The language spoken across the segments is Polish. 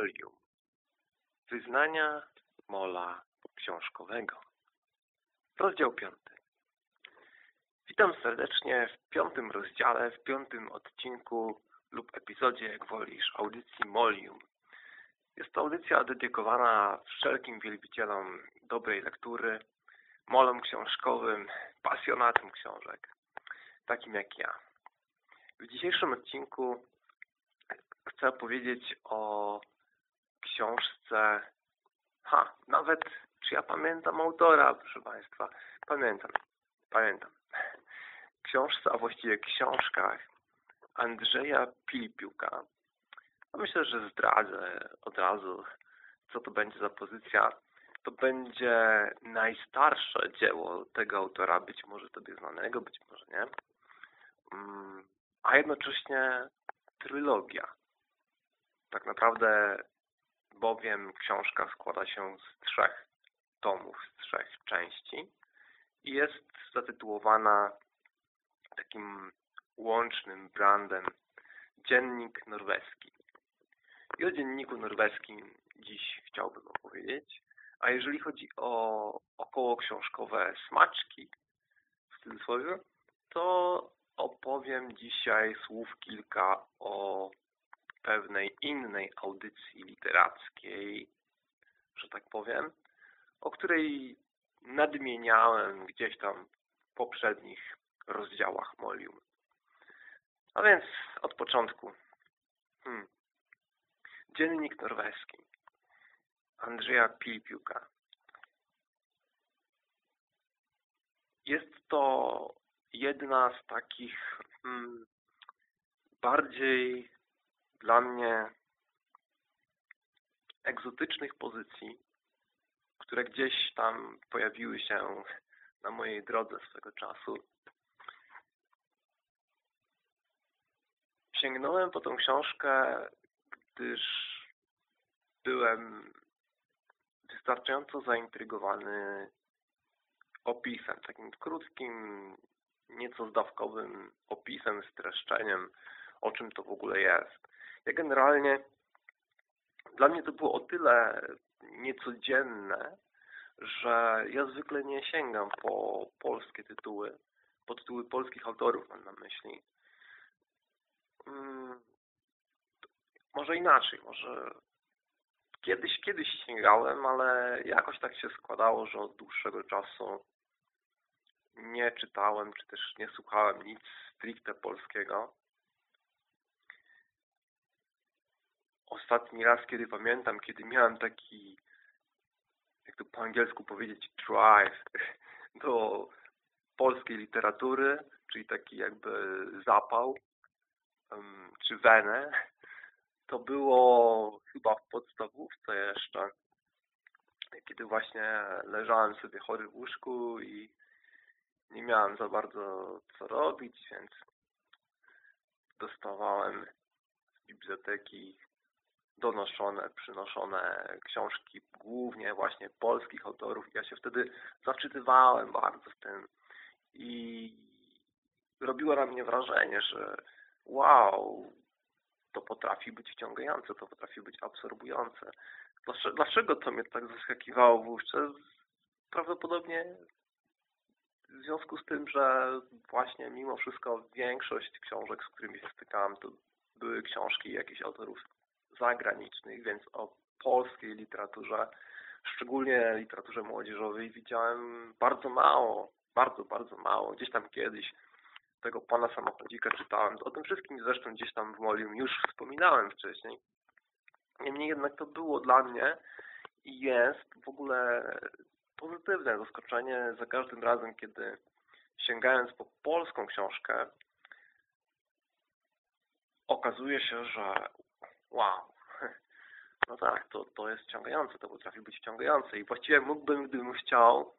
Molium. Wyznania Mola Książkowego. Rozdział piąty. Witam serdecznie w piątym rozdziale, w piątym odcinku lub epizodzie, jak wolisz, audycji Molium. Jest to audycja dedykowana wszelkim wielbicielom dobrej lektury, molom książkowym, pasjonatom książek, takim jak ja. W dzisiejszym odcinku chcę opowiedzieć o książce... Ha, nawet czy ja pamiętam autora, proszę Państwa? Pamiętam, pamiętam. Książce, a właściwie książkach Andrzeja Pilipiuka. Myślę, że zdradzę od razu, co to będzie za pozycja. To będzie najstarsze dzieło tego autora, być może tobie znanego, być może nie. Mm, a jednocześnie trylogia. Tak naprawdę bowiem książka składa się z trzech tomów, z trzech części i jest zatytułowana takim łącznym brandem Dziennik Norweski. I o Dzienniku Norweskim dziś chciałbym opowiedzieć, a jeżeli chodzi o około książkowe smaczki w cudzysłowie, to opowiem dzisiaj słów kilka o pewnej innej audycji literackiej, że tak powiem, o której nadmieniałem gdzieś tam w poprzednich rozdziałach Molium. A więc od początku. Hmm. Dziennik norweski Andrzeja Pilpiuka. Jest to jedna z takich hmm, bardziej dla mnie egzotycznych pozycji, które gdzieś tam pojawiły się na mojej drodze swego czasu. Sięgnąłem po tą książkę, gdyż byłem wystarczająco zaintrygowany opisem, takim krótkim, nieco zdawkowym opisem, streszczeniem, o czym to w ogóle jest. Ja generalnie, dla mnie to było o tyle niecodzienne, że ja zwykle nie sięgam po polskie tytuły, po tytuły polskich autorów mam na myśli. Hmm, może inaczej, może kiedyś, kiedyś sięgałem, ale jakoś tak się składało, że od dłuższego czasu nie czytałem, czy też nie słuchałem nic stricte polskiego. Ostatni raz, kiedy pamiętam, kiedy miałem taki, jak to po angielsku powiedzieć, drive do polskiej literatury, czyli taki jakby zapał, czy wenę, to było chyba w podstawówce jeszcze, kiedy właśnie leżałem sobie chory w łóżku i nie miałem za bardzo co robić, więc dostawałem z biblioteki donoszone, przynoszone książki głównie właśnie polskich autorów. Ja się wtedy zaczytywałem bardzo w tym i robiło na mnie wrażenie, że wow, to potrafi być wciągające, to potrafi być absorbujące. Dlaczego to mnie tak zaskakiwało wówczas? Prawdopodobnie w związku z tym, że właśnie mimo wszystko większość książek, z którymi się stykałem, to były książki jakichś autorów zagranicznych, więc o polskiej literaturze, szczególnie literaturze młodzieżowej widziałem bardzo mało, bardzo, bardzo mało. Gdzieś tam kiedyś tego pana samochodzika czytałem. O tym wszystkim zresztą gdzieś tam w Molium już wspominałem wcześniej. Niemniej jednak to było dla mnie i jest w ogóle pozytywne zaskoczenie za każdym razem, kiedy sięgając po polską książkę okazuje się, że wow, no tak, to, to jest ciągające, to potrafi być ciągające i właściwie mógłbym, gdybym chciał,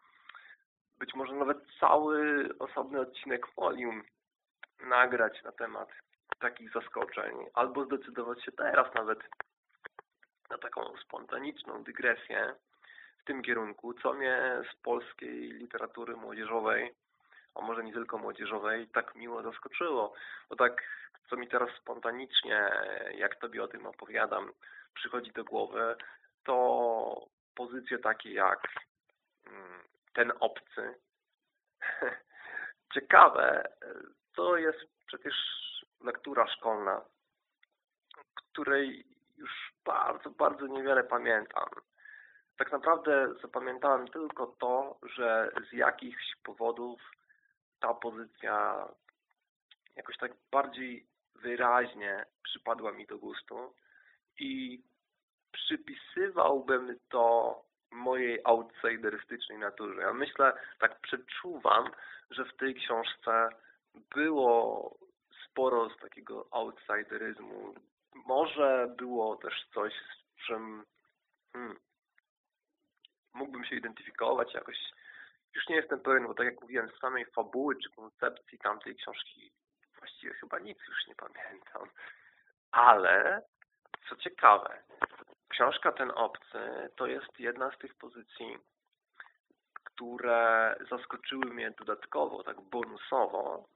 być może nawet cały osobny odcinek Folium nagrać na temat takich zaskoczeń, albo zdecydować się teraz nawet na taką spontaniczną dygresję w tym kierunku, co mnie z polskiej literatury młodzieżowej, a może nie tylko młodzieżowej, tak miło zaskoczyło. Bo tak, co mi teraz spontanicznie, jak Tobie o tym opowiadam, przychodzi do głowy, to pozycje takie jak mm, ten obcy. Ciekawe, to jest przecież lektura szkolna, której już bardzo, bardzo niewiele pamiętam. Tak naprawdę zapamiętałem tylko to, że z jakichś powodów ta pozycja jakoś tak bardziej wyraźnie przypadła mi do gustu i przypisywałbym to mojej outsiderystycznej naturze. Ja myślę, tak przeczuwam, że w tej książce było sporo z takiego outsideryzmu. Może było też coś, z czym hmm, mógłbym się identyfikować jakoś. Już nie jestem pewien, bo tak jak mówiłem, z samej fabuły czy koncepcji tamtej książki właściwie chyba nic już nie pamiętam. Ale, co ciekawe, książka Ten Obcy to jest jedna z tych pozycji, które zaskoczyły mnie dodatkowo, tak bonusowo,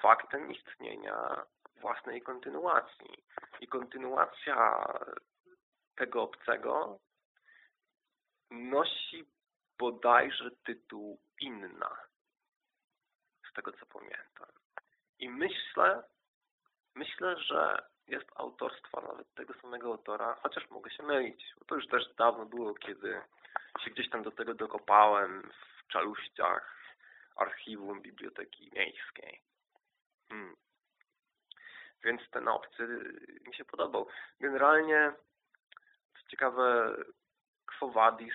faktem istnienia własnej kontynuacji. I kontynuacja tego obcego nosi bodajże tytuł Inna, z tego co pamiętam. I myślę, myślę, że jest autorstwa nawet tego samego autora, chociaż mogę się mylić, bo to już też dawno było, kiedy się gdzieś tam do tego dokopałem w czaluściach archiwum Biblioteki Miejskiej. Hmm. Więc ten obcy mi się podobał. Generalnie, co ciekawe, Quo Vadis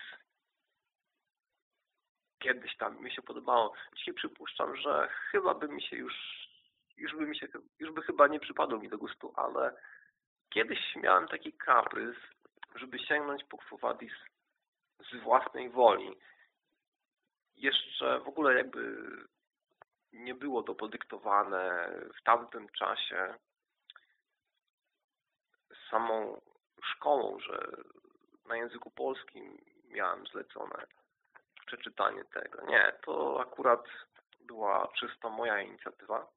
kiedyś tam mi się podobało. Dzisiaj przypuszczam, że chyba by mi się już już by mi się, już by chyba nie przypadło mi do gustu, ale kiedyś miałem taki kaprys, żeby sięgnąć po Quo Vadis z własnej woli. Jeszcze w ogóle jakby nie było to podyktowane w tamtym czasie samą szkołą, że na języku polskim miałem zlecone przeczytanie tego. Nie, to akurat była czysto moja inicjatywa.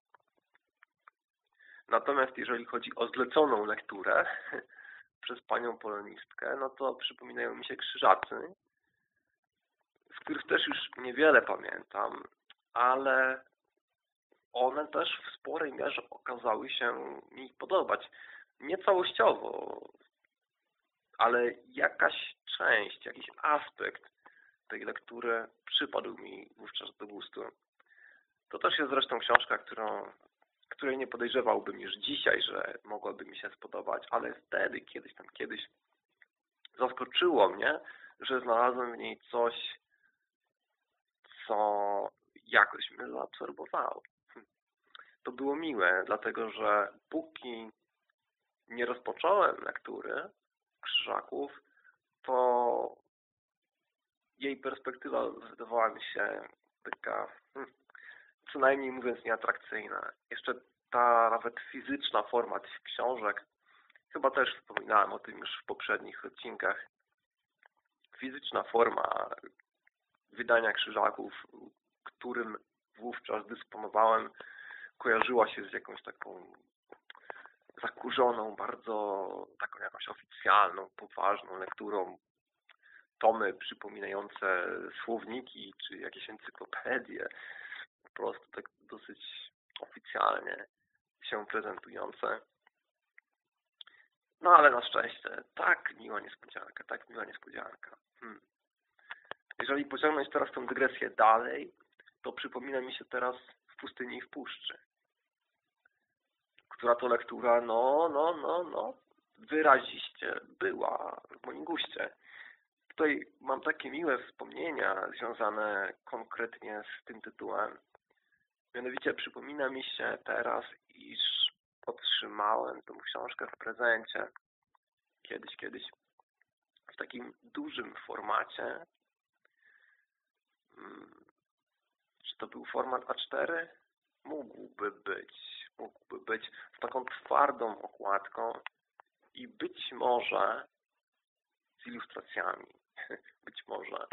Natomiast jeżeli chodzi o zleconą lekturę przez panią polonistkę, no to przypominają mi się krzyżacy, z których też już niewiele pamiętam, ale one też w sporej mierze okazały się mi podobać. Nie całościowo, ale jakaś część, jakiś aspekt tej lektury przypadł mi wówczas do gustu. To też jest zresztą książka, którą której nie podejrzewałbym już dzisiaj, że mogłaby mi się spodobać, ale wtedy, kiedyś tam, kiedyś zaskoczyło mnie, że znalazłem w niej coś, co jakoś mnie zaabsorbowało. To było miłe, dlatego że póki nie rozpocząłem lektury Krzyżaków, to jej perspektywa wydawała mi się taka hmm, co najmniej mówiąc nieatrakcyjna. Jeszcze ta nawet fizyczna forma tych książek, chyba też wspominałem o tym już w poprzednich odcinkach, fizyczna forma wydania krzyżaków, którym wówczas dysponowałem, kojarzyła się z jakąś taką zakurzoną, bardzo taką jakąś oficjalną, poważną lekturą. Tomy przypominające słowniki czy jakieś encyklopedie prostu tak dosyć oficjalnie się prezentujące. No ale na szczęście, tak miła niespodzianka, tak miła niespodzianka. Hmm. Jeżeli pociągnąć teraz tę dygresję dalej, to przypomina mi się teraz w pustyni i w puszczy. Która to lektura, no, no, no, no, wyraziście była w moim guście. Tutaj mam takie miłe wspomnienia związane konkretnie z tym tytułem. Mianowicie przypomina mi się teraz, iż otrzymałem tą książkę w prezencie kiedyś, kiedyś w takim dużym formacie. Hmm, czy to był format A4? Mógłby być. Mógłby być z taką twardą okładką i być może z ilustracjami. Być może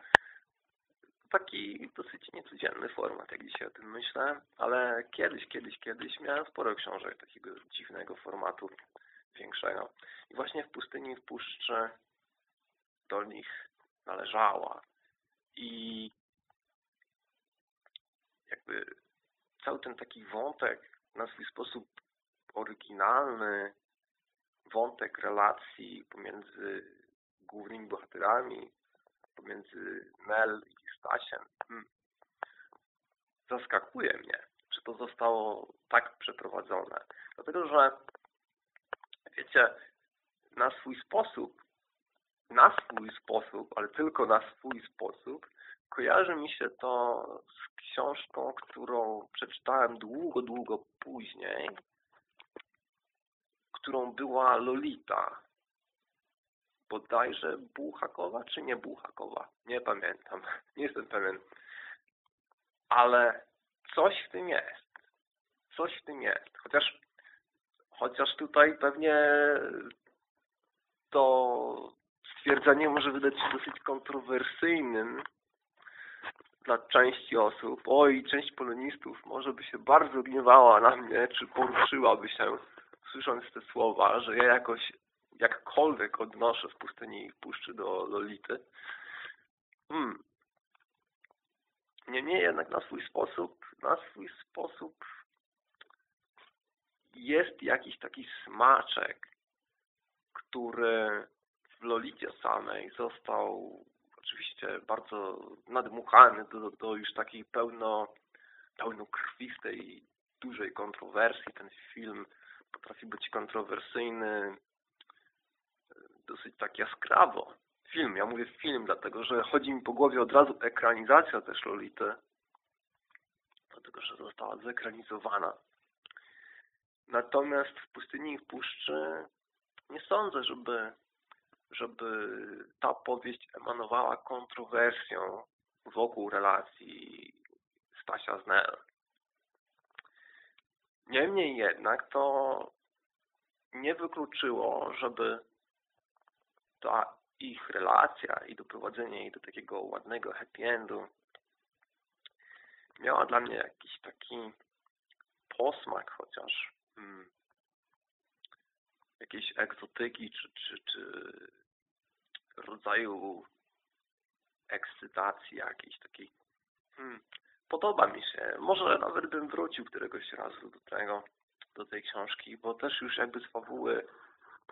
taki dosyć niecodzienny format, jak dzisiaj o tym myślę, ale kiedyś, kiedyś, kiedyś miałem sporo książek takiego dziwnego formatu. większego. I właśnie w pustyni w puszczy do nich należała. I jakby cały ten taki wątek na swój sposób oryginalny, wątek relacji pomiędzy głównymi bohaterami, pomiędzy Nel i Stasiem, hmm, zaskakuje mnie, że to zostało tak przeprowadzone. Dlatego, że wiecie, na swój sposób, na swój sposób, ale tylko na swój sposób, kojarzy mi się to z książką, którą przeczytałem długo, długo później, którą była Lolita. Bodajże Buchakowa, czy nie Buchakowa? Nie pamiętam. Nie jestem pewien. Ale coś w tym jest. Coś w tym jest. Chociaż, chociaż tutaj pewnie to stwierdzenie może wydać się dosyć kontrowersyjnym dla części osób. Oj, część polonistów może by się bardzo gniewała na mnie, czy poruszyłaby się, słysząc te słowa, że ja jakoś jakkolwiek odnoszę w pustyni i puszczy do Lolity. Hmm. Niemniej jednak na swój sposób, na swój sposób jest jakiś taki smaczek, który w Lolicie samej został oczywiście bardzo nadmuchany do, do już takiej pełno, pełnokrwistej, dużej kontrowersji. Ten film potrafi być kontrowersyjny dosyć tak jaskrawo. Film, ja mówię film, dlatego że chodzi mi po głowie od razu ekranizacja też Lolity, dlatego że została zekranizowana. Natomiast w Pustyni i w Puszczy nie sądzę, żeby żeby ta powieść emanowała kontrowersją wokół relacji Stasia z Nel. Niemniej jednak to nie wykluczyło, żeby ta ich relacja i doprowadzenie jej do takiego ładnego happy endu miała dla mnie jakiś taki posmak chociaż hmm, jakiejś egzotyki czy, czy, czy rodzaju ekscytacji jakiejś takiej. Hmm, podoba mi się. Może nawet bym wrócił któregoś razu do tego, do tej książki, bo też już jakby z fabuły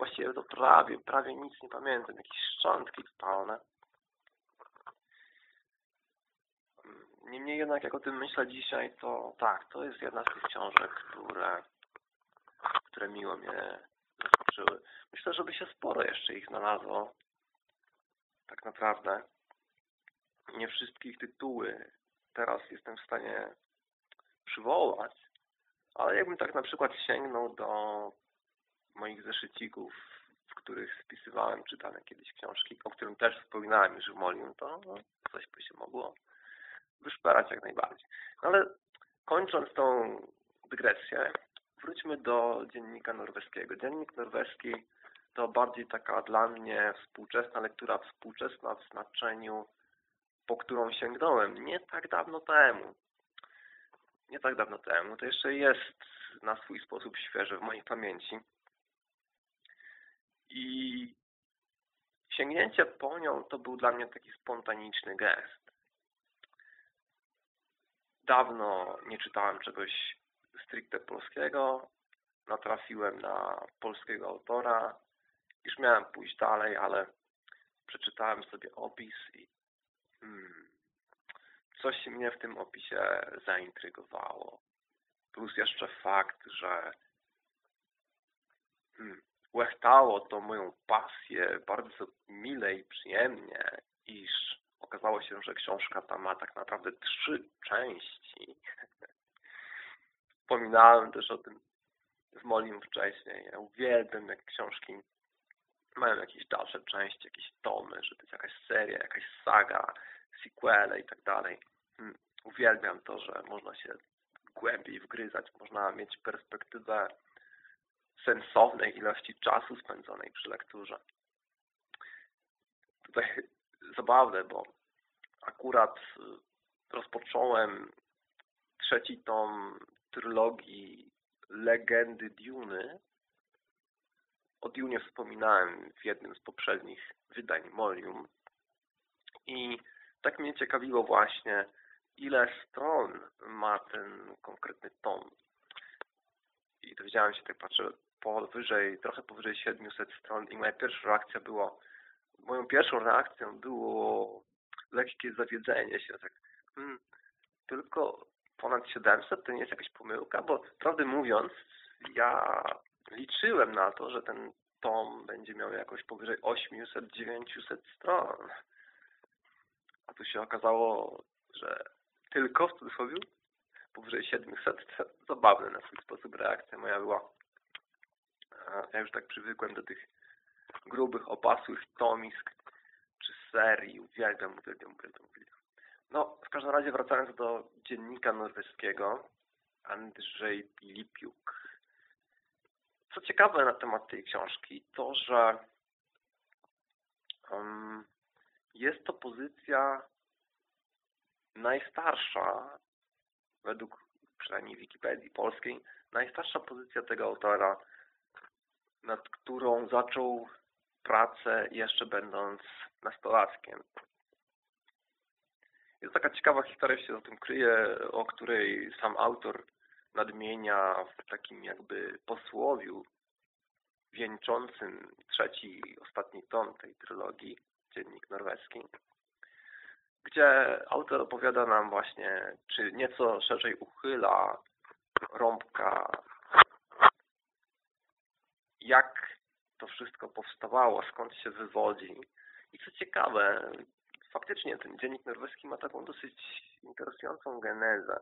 właściwie to prawie, prawie nic nie pamiętam. Jakieś szczątki totalne. Niemniej jednak jak o tym myślę dzisiaj, to tak, to jest jedna z tych książek, które, które miło mnie zaskoczyły. Myślę, żeby się sporo jeszcze ich znalazło tak naprawdę nie wszystkich tytuły teraz jestem w stanie przywołać, ale jakbym tak na przykład sięgnął do moich zeszycików, w których spisywałem czytane kiedyś książki, o którym też wspominałem już w Molium, to no, coś by się mogło wyszperać jak najbardziej. No ale kończąc tą dygresję, wróćmy do dziennika norweskiego. Dziennik norweski to bardziej taka dla mnie współczesna lektura, współczesna w znaczeniu, po którą sięgnąłem nie tak dawno temu. Nie tak dawno temu. To jeszcze jest na swój sposób świeże w mojej pamięci. I sięgnięcie po nią to był dla mnie taki spontaniczny gest. Dawno nie czytałem czegoś stricte polskiego. Natrafiłem na polskiego autora, już miałem pójść dalej, ale przeczytałem sobie opis i hmm, coś mnie w tym opisie zaintrygowało. Plus jeszcze fakt, że hmm, łechtało to moją pasję bardzo mile i przyjemnie, iż okazało się, że książka ta ma tak naprawdę trzy części. Wspominałem też o tym w Molim wcześniej. Ja uwielbiam, jak książki mają jakieś dalsze części, jakieś tomy, że to jest jakaś seria, jakaś saga, sequele i tak dalej. Hmm, uwielbiam to, że można się głębiej wgryzać, można mieć perspektywę sensownej ilości czasu spędzonej przy lekturze. Tutaj zabawne, bo akurat rozpocząłem trzeci tom trylogii Legendy Duny o Dune wspominałem w jednym z poprzednich wydań Molium. I tak mnie ciekawiło właśnie, ile stron ma ten konkretny tom. I dowiedziałem się, tak patrzę, powyżej, trochę powyżej 700 stron i moja pierwsza reakcja była, moją pierwszą reakcją było lekkie zawiedzenie się, tak, hmm, tylko ponad 700 to nie jest jakaś pomyłka, bo prawdę mówiąc, ja liczyłem na to, że ten tom będzie miał jakoś powyżej 800-900 stron. A tu się okazało, że tylko w cudzysłowie powyżej 700. Zabawne na swój sposób reakcja moja była. Ja już tak przywykłem do tych grubych, opasłych tomisk czy serii. Uwielbiam, uwielbiam, uwielbiam, uwielbiam. No, w każdym razie wracając do dziennika norweskiego, Andrzej Lipiuk. Co ciekawe na temat tej książki, to że um, jest to pozycja najstarsza, według przynajmniej Wikipedii polskiej, najstarsza pozycja tego autora, nad którą zaczął pracę jeszcze będąc nastolatkiem. Jest taka ciekawa historia, się za tym kryje, o której sam autor nadmienia w takim jakby posłowiu wieńczącym trzeci, ostatni tom tej trylogii, Dziennik Norweski, gdzie autor opowiada nam właśnie, czy nieco szerzej uchyla rąbka, jak to wszystko powstawało, skąd się wywodzi. I co ciekawe, faktycznie ten dziennik norweski ma taką dosyć interesującą genezę,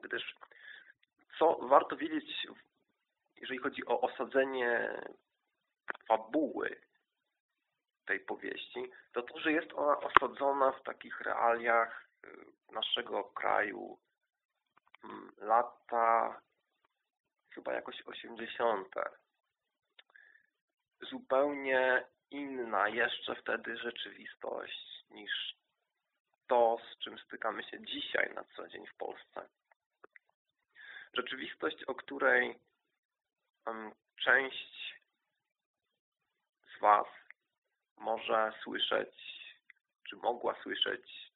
gdyż co warto wiedzieć, jeżeli chodzi o osadzenie fabuły tej powieści, to to, że jest ona osadzona w takich realiach y, naszego kraju mm, lata chyba jakoś 80. Zupełnie inna jeszcze wtedy rzeczywistość niż to, z czym stykamy się dzisiaj na co dzień w Polsce. Rzeczywistość, o której część z Was może słyszeć, czy mogła słyszeć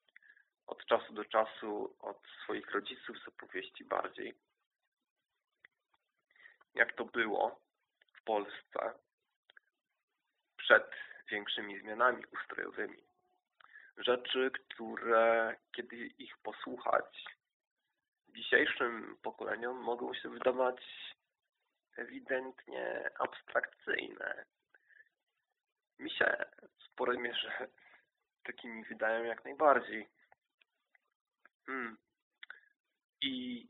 od czasu do czasu od swoich rodziców z opowieści bardziej, jak to było w Polsce przed większymi zmianami ustrojowymi. Rzeczy, które kiedy ich posłuchać dzisiejszym pokoleniom mogą się wydawać ewidentnie abstrakcyjne. Mi się w sporej mierze takimi wydają jak najbardziej. Hmm. I,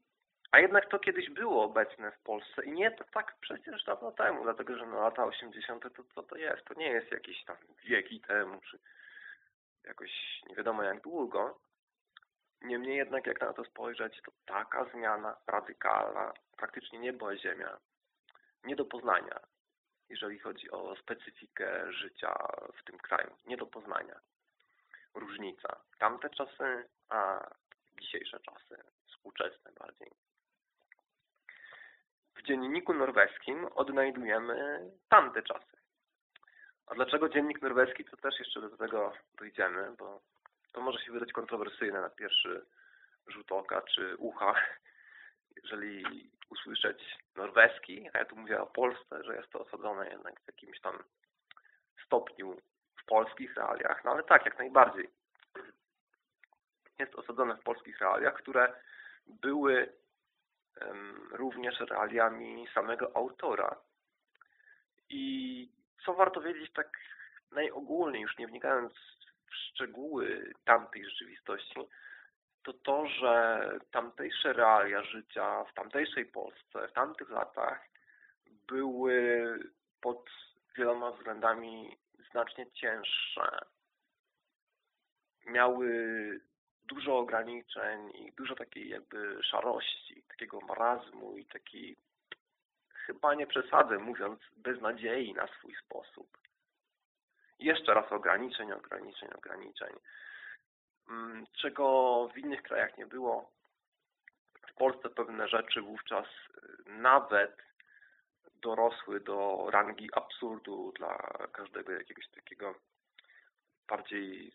a jednak to kiedyś było obecne w Polsce i nie to tak przecież dawno temu, dlatego że no lata 80. to co to jest? To nie jest jakieś tam wieki temu, czy jakoś nie wiadomo jak długo. Niemniej jednak jak na to spojrzeć, to taka zmiana radykalna, praktycznie niebo ziemia, nie do poznania, jeżeli chodzi o specyfikę życia w tym kraju. Nie do poznania. Różnica. Tamte czasy, a dzisiejsze czasy, współczesne bardziej. W dzienniku norweskim odnajdujemy tamte czasy. A dlaczego dziennik norweski, to też jeszcze do tego dojdziemy, bo to może się wydać kontrowersyjne na pierwszy rzut oka czy ucha, jeżeli usłyszeć norweski, a ja tu mówię o Polsce, że jest to osadzone jednak w jakimś tam stopniu w polskich realiach, no ale tak, jak najbardziej. Jest osadzone w polskich realiach, które były również realiami samego autora. I co warto wiedzieć tak najogólniej, już nie wnikając w szczegóły tamtej rzeczywistości, to to, że tamtejsze realia życia w tamtejszej Polsce, w tamtych latach były pod wieloma względami znacznie cięższe. Miały dużo ograniczeń i dużo takiej jakby szarości, takiego marazmu i takiej chyba nie przesadzę mówiąc beznadziei na swój sposób. Jeszcze raz ograniczeń, ograniczeń, ograniczeń. Mm, czego w innych krajach nie było. W Polsce pewne rzeczy wówczas y, nawet dorosły do rangi absurdu dla każdego jakiegoś takiego bardziej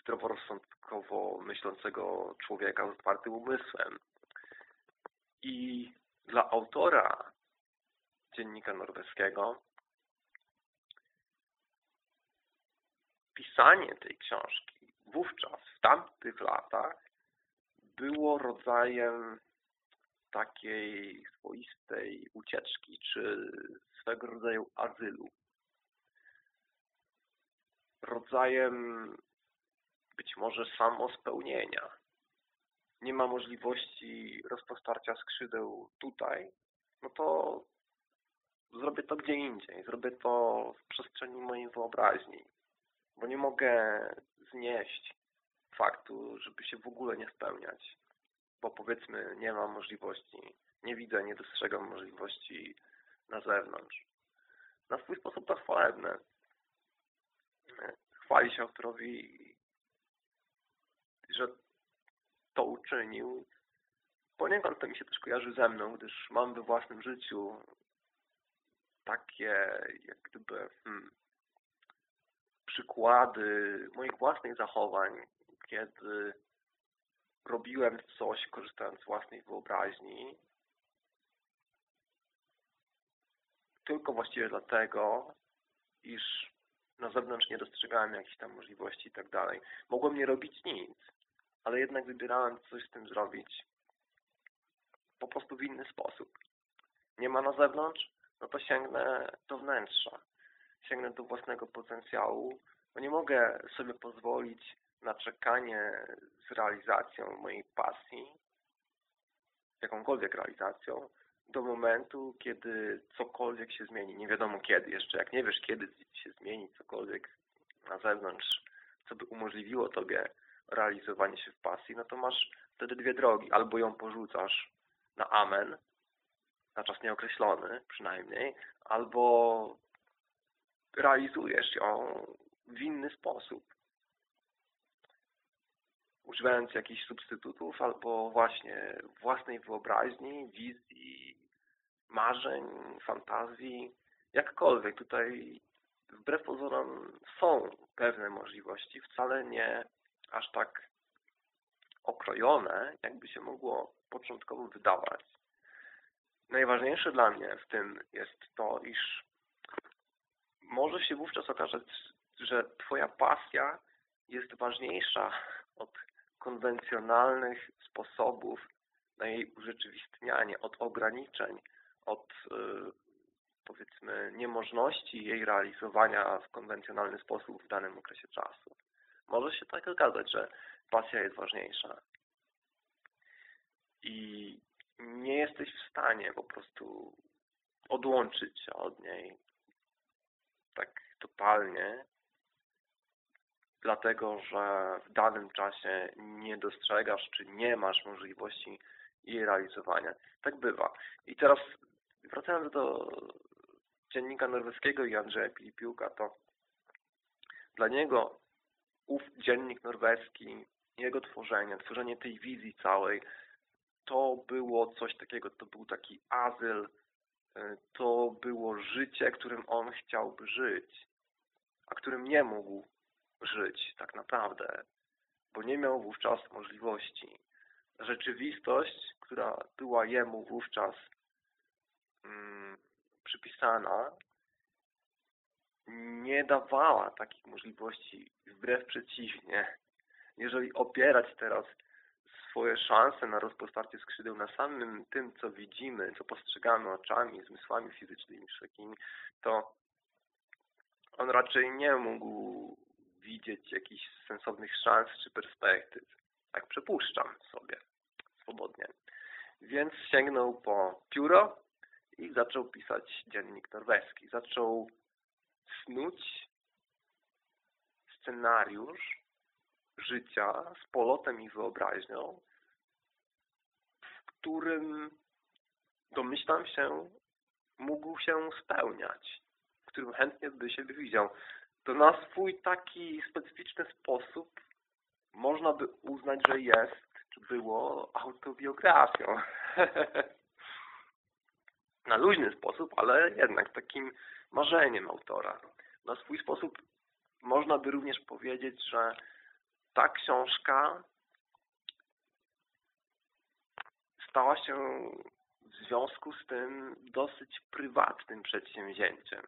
zdroworozsądkowo myślącego człowieka z otwartym umysłem. I dla autora dziennika norweskiego pisanie tej książki wówczas, w tamtych latach, było rodzajem takiej swoistej ucieczki, czy swego rodzaju azylu. Rodzajem być może samospełnienia. Nie ma możliwości rozpostarcia skrzydeł tutaj, no to zrobię to gdzie indziej. Zrobię to w przestrzeni mojej wyobraźni, bo nie mogę znieść faktu, żeby się w ogóle nie spełniać, bo powiedzmy nie mam możliwości, nie widzę, nie dostrzegam możliwości na zewnątrz. Na swój sposób to chwalebne. Chwali się autorowi, że to uczynił. Poniekąd to mi się też kojarzy ze mną, gdyż mam we własnym życiu takie jak gdyby hmm, przykłady moich własnych zachowań, kiedy robiłem coś korzystając z własnej wyobraźni tylko właściwie dlatego, iż na zewnątrz nie dostrzegałem jakichś tam możliwości i tak dalej. Mogłem nie robić nic, ale jednak wybierałem coś z tym zrobić po prostu w inny sposób. Nie ma na zewnątrz, no to sięgnę do wnętrza. Sięgnę do własnego potencjału, bo nie mogę sobie pozwolić na czekanie z realizacją mojej pasji, jakąkolwiek realizacją, do momentu, kiedy cokolwiek się zmieni. Nie wiadomo kiedy jeszcze. Jak nie wiesz, kiedy się zmieni cokolwiek na zewnątrz, co by umożliwiło Tobie realizowanie się w pasji, no to masz wtedy dwie drogi. Albo ją porzucasz na amen, na czas nieokreślony przynajmniej, albo realizujesz ją w inny sposób. Używając jakichś substytutów albo właśnie własnej wyobraźni, wizji, marzeń, fantazji, jakkolwiek. Tutaj wbrew pozorom są pewne możliwości, wcale nie aż tak okrojone, jakby się mogło początkowo wydawać. Najważniejsze dla mnie w tym jest to, iż może się wówczas okazać, że Twoja pasja jest ważniejsza od konwencjonalnych sposobów na jej urzeczywistnianie, od ograniczeń, od y, powiedzmy niemożności jej realizowania w konwencjonalny sposób w danym okresie czasu. Może się tak okazać, że pasja jest ważniejsza. I nie jesteś w stanie po prostu odłączyć się od niej tak totalnie, dlatego że w danym czasie nie dostrzegasz, czy nie masz możliwości jej realizowania. Tak bywa. I teraz wracając do dziennika norweskiego i Andrzeja Pilipiuka, to dla niego ów dziennik norweski, jego tworzenie, tworzenie tej wizji całej, to było coś takiego, to był taki azyl, e, to było życie, którym on chciałby żyć, a którym nie mógł żyć tak naprawdę, bo nie miał wówczas możliwości. Rzeczywistość, która była jemu wówczas mm, przypisana, nie dawała takich możliwości. Wbrew przeciwnie, jeżeli opierać teraz swoje szanse na rozpostarcie skrzydeł na samym tym, co widzimy, co postrzegamy oczami, zmysłami fizycznymi wszelkimi, to on raczej nie mógł widzieć jakichś sensownych szans czy perspektyw. Tak przypuszczam sobie swobodnie. Więc sięgnął po pióro i zaczął pisać dziennik norweski. Zaczął snuć scenariusz życia z polotem i wyobraźnią, w którym domyślam się mógł się spełniać, w którym chętnie by się widział. To na swój taki specyficzny sposób można by uznać, że jest, czy było autobiografią. na luźny sposób, ale jednak takim marzeniem autora. Na swój sposób można by również powiedzieć, że ta książka stała się w związku z tym dosyć prywatnym przedsięwzięciem.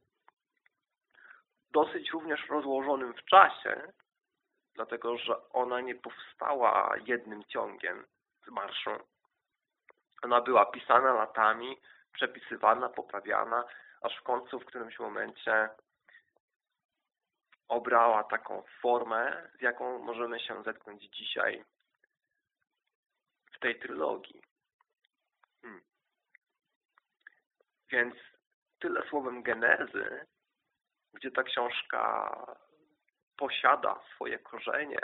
Dosyć również rozłożonym w czasie, dlatego że ona nie powstała jednym ciągiem z marszu. Ona była pisana latami, przepisywana, poprawiana, aż w końcu w którymś momencie obrała taką formę, z jaką możemy się zetknąć dzisiaj w tej trylogii. Hmm. Więc tyle słowem genezy, gdzie ta książka posiada swoje korzenie.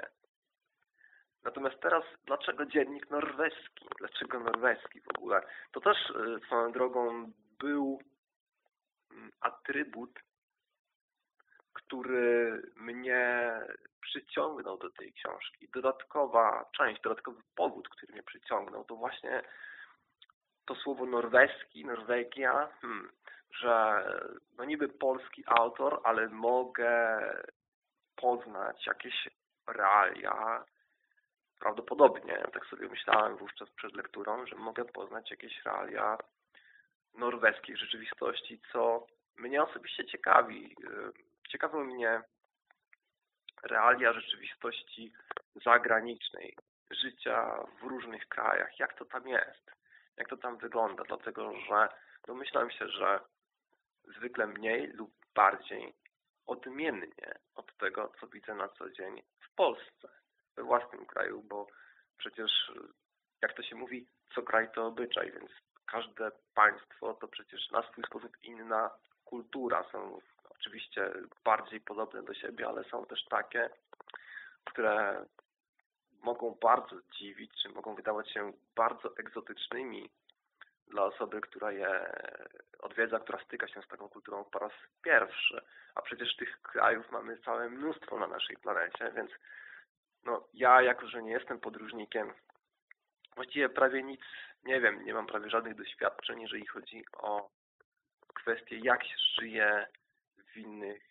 Natomiast teraz, dlaczego dziennik norweski? Dlaczego norweski w ogóle? To też y, swoją drogą był mm, atrybut, który mnie przyciągnął do tej książki. Dodatkowa część, dodatkowy powód, który mnie przyciągnął, to właśnie to słowo norweski, Norwegia, hmm, że no niby polski autor, ale mogę poznać jakieś realia, prawdopodobnie, tak sobie myślałem wówczas przed lekturą, że mogę poznać jakieś realia norweskiej rzeczywistości, co mnie osobiście ciekawi. Ciekawią mnie realia rzeczywistości zagranicznej, życia w różnych krajach, jak to tam jest, jak to tam wygląda, dlatego że domyślam się, że zwykle mniej lub bardziej odmiennie od tego, co widzę na co dzień w Polsce, we własnym kraju, bo przecież, jak to się mówi, co kraj to obyczaj, więc każde państwo to przecież na swój sposób inna kultura. Są oczywiście bardziej podobne do siebie, ale są też takie, które mogą bardzo dziwić, czy mogą wydawać się bardzo egzotycznymi dla osoby, która je odwiedza, która styka się z taką kulturą po raz pierwszy. A przecież tych krajów mamy całe mnóstwo na naszej planecie, więc no, ja, jako że nie jestem podróżnikiem, właściwie prawie nic nie wiem, nie mam prawie żadnych doświadczeń, jeżeli chodzi o kwestie, jak się żyje w innych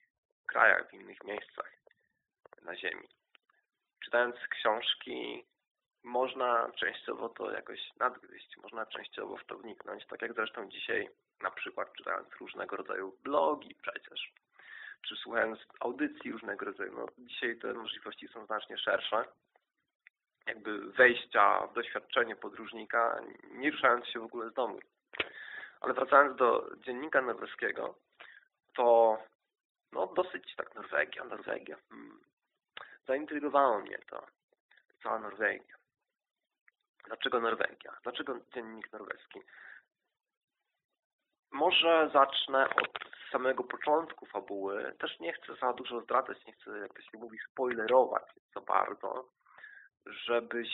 krajach, w innych miejscach na Ziemi. Czytając książki, można częściowo to jakoś nadgryźć, można częściowo w to wniknąć, tak jak zresztą dzisiaj na przykład czytając różnego rodzaju blogi przecież, czy słuchając audycji różnego rodzaju. No, dzisiaj te możliwości są znacznie szersze, jakby wejścia w doświadczenie podróżnika, nie ruszając się w ogóle z domu. Ale wracając do dziennika norweskiego, to no dosyć tak Norwegia, Norwegia. Hmm. Zaintrygowało mnie to, cała Norwegia. Dlaczego Norwegia? Dlaczego dziennik norweski? Może zacznę od samego początku fabuły. Też nie chcę za dużo zdradzać, nie chcę, jak to się mówi, spoilerować za bardzo, żebyś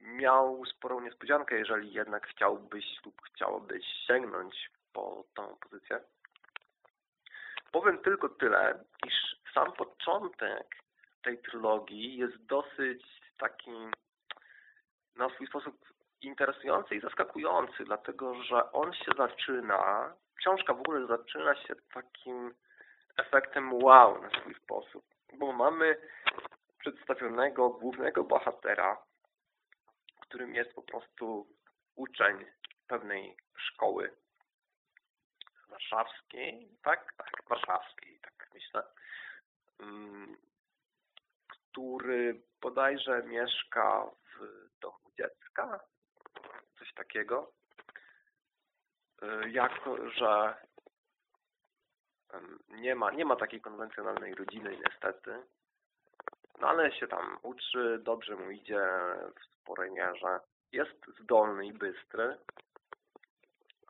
miał sporą niespodziankę, jeżeli jednak chciałbyś lub chciałabyś sięgnąć po tą pozycję. Powiem tylko tyle, iż sam początek tej trylogii jest dosyć taki na swój sposób interesujący i zaskakujący, dlatego że on się zaczyna, książka w ogóle zaczyna się takim efektem wow na swój sposób, bo mamy przedstawionego głównego bohatera, którym jest po prostu uczeń pewnej szkoły warszawskiej, tak? Tak, warszawskiej, tak myślę, mm, który bodajże mieszka w domu dziecka, takiego, y, jako że nie ma, nie ma takiej konwencjonalnej rodziny niestety, no ale się tam uczy, dobrze mu idzie w sporej mierze. Jest zdolny i bystry,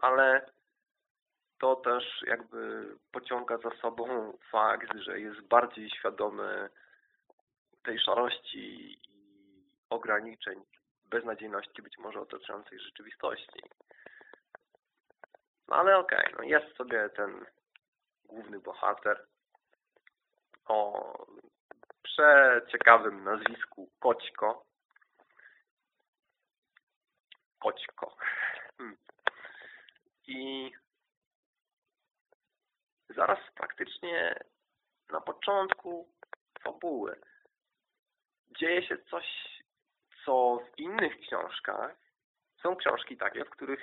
ale to też jakby pociąga za sobą fakt, że jest bardziej świadomy tej szarości i ograniczeń, beznadziejności być może otaczającej rzeczywistości. No ale okej, okay, no jest sobie ten główny bohater o przeciekawym nazwisku Koćko. Koćko. Hmm. I zaraz praktycznie na początku fabuły dzieje się coś, co w innych książkach są książki takie, w których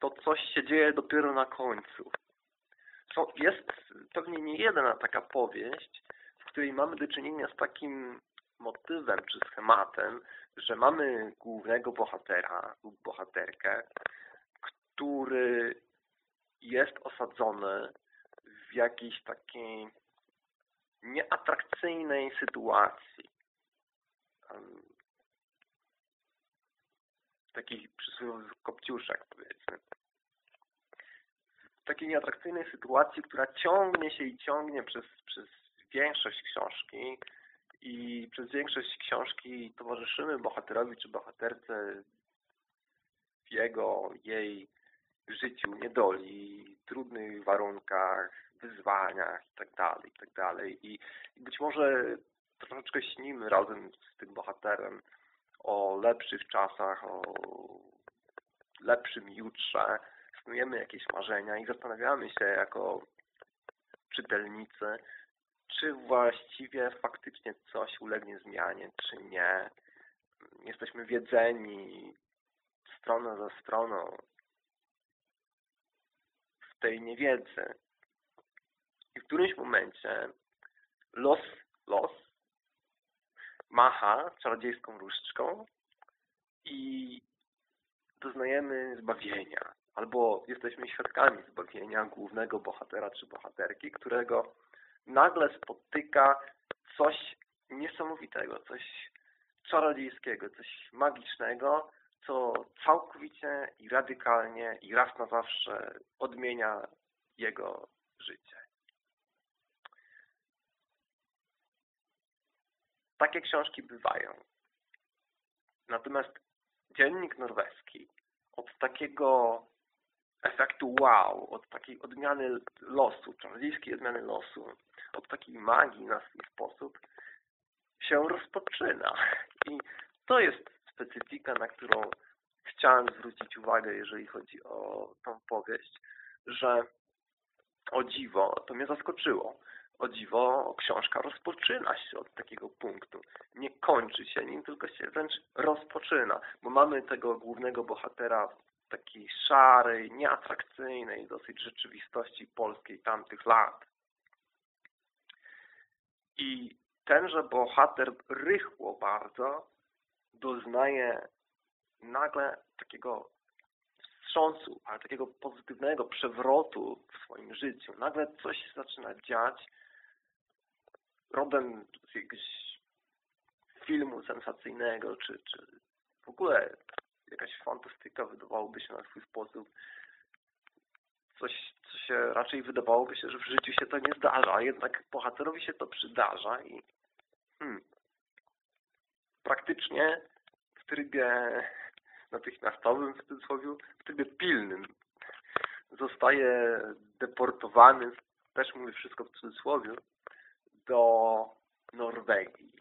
to coś się dzieje dopiero na końcu. Jest pewnie nie jedna taka powieść, w której mamy do czynienia z takim motywem czy schematem, że mamy głównego bohatera lub bohaterkę, który jest osadzony w jakiejś takiej nieatrakcyjnej sytuacji. Takich przysłowiowych kopciuszek, powiedzmy. W takiej nieatrakcyjnej sytuacji, która ciągnie się i ciągnie przez, przez większość książki i przez większość książki towarzyszymy bohaterowi czy bohaterce w jego, jej życiu, niedoli, trudnych warunkach, wyzwaniach itd., tak itd. Tak I być może troszeczkę śnimy razem z tym bohaterem o lepszych czasach, o lepszym jutrze, snujemy jakieś marzenia i zastanawiamy się jako czytelnicy, czy właściwie faktycznie coś ulegnie zmianie, czy nie. Jesteśmy wiedzeni stronę za stroną w tej niewiedzy. I w którymś momencie los, los macha czarodziejską różdżką i doznajemy zbawienia. Albo jesteśmy świadkami zbawienia głównego bohatera czy bohaterki, którego nagle spotyka coś niesamowitego, coś czarodziejskiego, coś magicznego, co całkowicie i radykalnie i raz na zawsze odmienia jego życie. Takie książki bywają. Natomiast dziennik norweski od takiego efektu wow, od takiej odmiany losu, czarodziejskiej odmiany losu, od takiej magii na swój sposób się rozpoczyna. I to jest specyfika, na którą chciałem zwrócić uwagę, jeżeli chodzi o tą powieść, że o dziwo, to mnie zaskoczyło. O dziwo, książka rozpoczyna się od takiego punktu. Nie kończy się nim, tylko się wręcz rozpoczyna, bo mamy tego głównego bohatera takiej szarej, nieatrakcyjnej dosyć rzeczywistości polskiej tamtych lat. I tenże bohater rychło bardzo doznaje nagle takiego wstrząsu, ale takiego pozytywnego przewrotu w swoim życiu. Nagle coś się zaczyna dziać rodem z jakiegoś filmu sensacyjnego, czy, czy w ogóle jakaś fantastyka wydawałoby się na swój sposób. Coś, co się raczej wydawałoby się, że w życiu się to nie zdarza, a jednak bohaterowi się to przydarza i hmm, praktycznie w trybie natychmiastowym, w cudzysłowie, w trybie pilnym zostaje deportowany, też mówię wszystko w cudzysłowie, do Norwegii.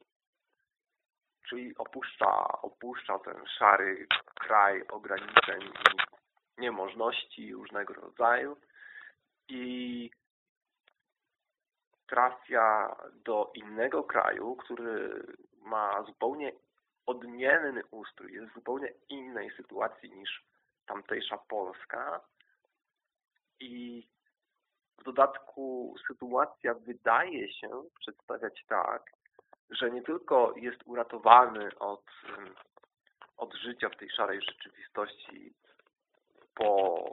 Czyli opuszcza, opuszcza ten szary kraj ograniczeń i niemożności różnego rodzaju i trafia do innego kraju, który ma zupełnie odmienny ustrój, jest w zupełnie innej sytuacji niż tamtejsza Polska i w dodatku sytuacja wydaje się przedstawiać tak, że nie tylko jest uratowany od, od życia w tej szarej rzeczywistości po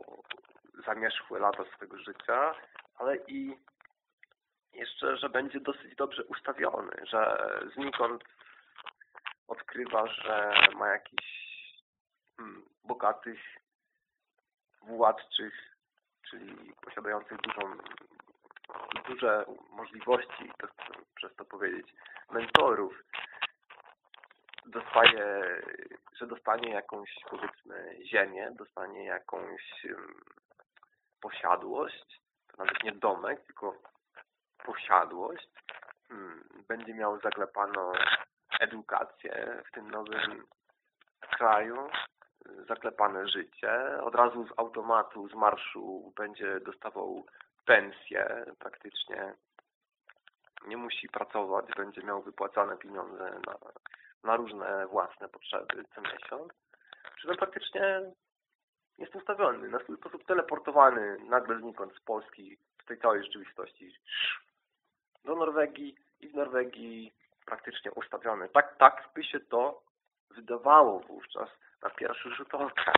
zamierzchłe lata swego życia, ale i jeszcze, że będzie dosyć dobrze ustawiony, że znikąd odkrywa, że ma jakichś hmm, bogatych, władczych, czyli posiadających dużą, duże możliwości, to przez to powiedzieć, mentorów, dostaje, że dostanie jakąś, powiedzmy, ziemię, dostanie jakąś um, posiadłość, to nawet nie domek, tylko posiadłość, hmm, będzie miał zaklepaną edukację w tym nowym kraju, zaklepane życie, od razu z automatu, z marszu będzie dostawał pensję praktycznie, nie musi pracować, będzie miał wypłacane pieniądze na, na różne własne potrzeby co miesiąc, czy to praktycznie jest ustawiony, na swój sposób teleportowany nagle znikąd z Polski w tej całej rzeczywistości. Do Norwegii i w Norwegii praktycznie ustawiony. Tak, tak by się to wydawało wówczas na pierwszy rzut oka,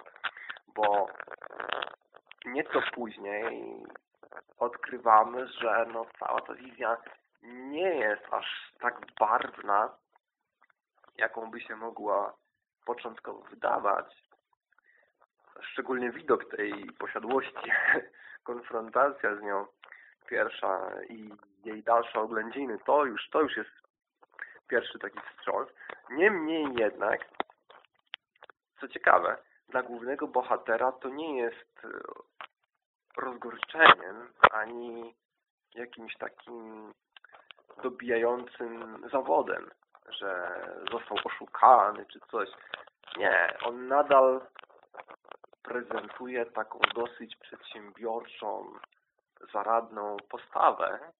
bo nieco później odkrywamy, że no, cała ta wizja nie jest aż tak barwna, jaką by się mogła początkowo wydawać. Szczególnie widok tej posiadłości, konfrontacja z nią pierwsza i jej dalsze oględziny, to już, to już jest pierwszy taki wstrząs. Niemniej jednak, co ciekawe, dla głównego bohatera to nie jest e, rozgorczeniem, ani jakimś takim dobijającym zawodem, że został oszukany czy coś. Nie, on nadal prezentuje taką dosyć przedsiębiorczą, zaradną postawę.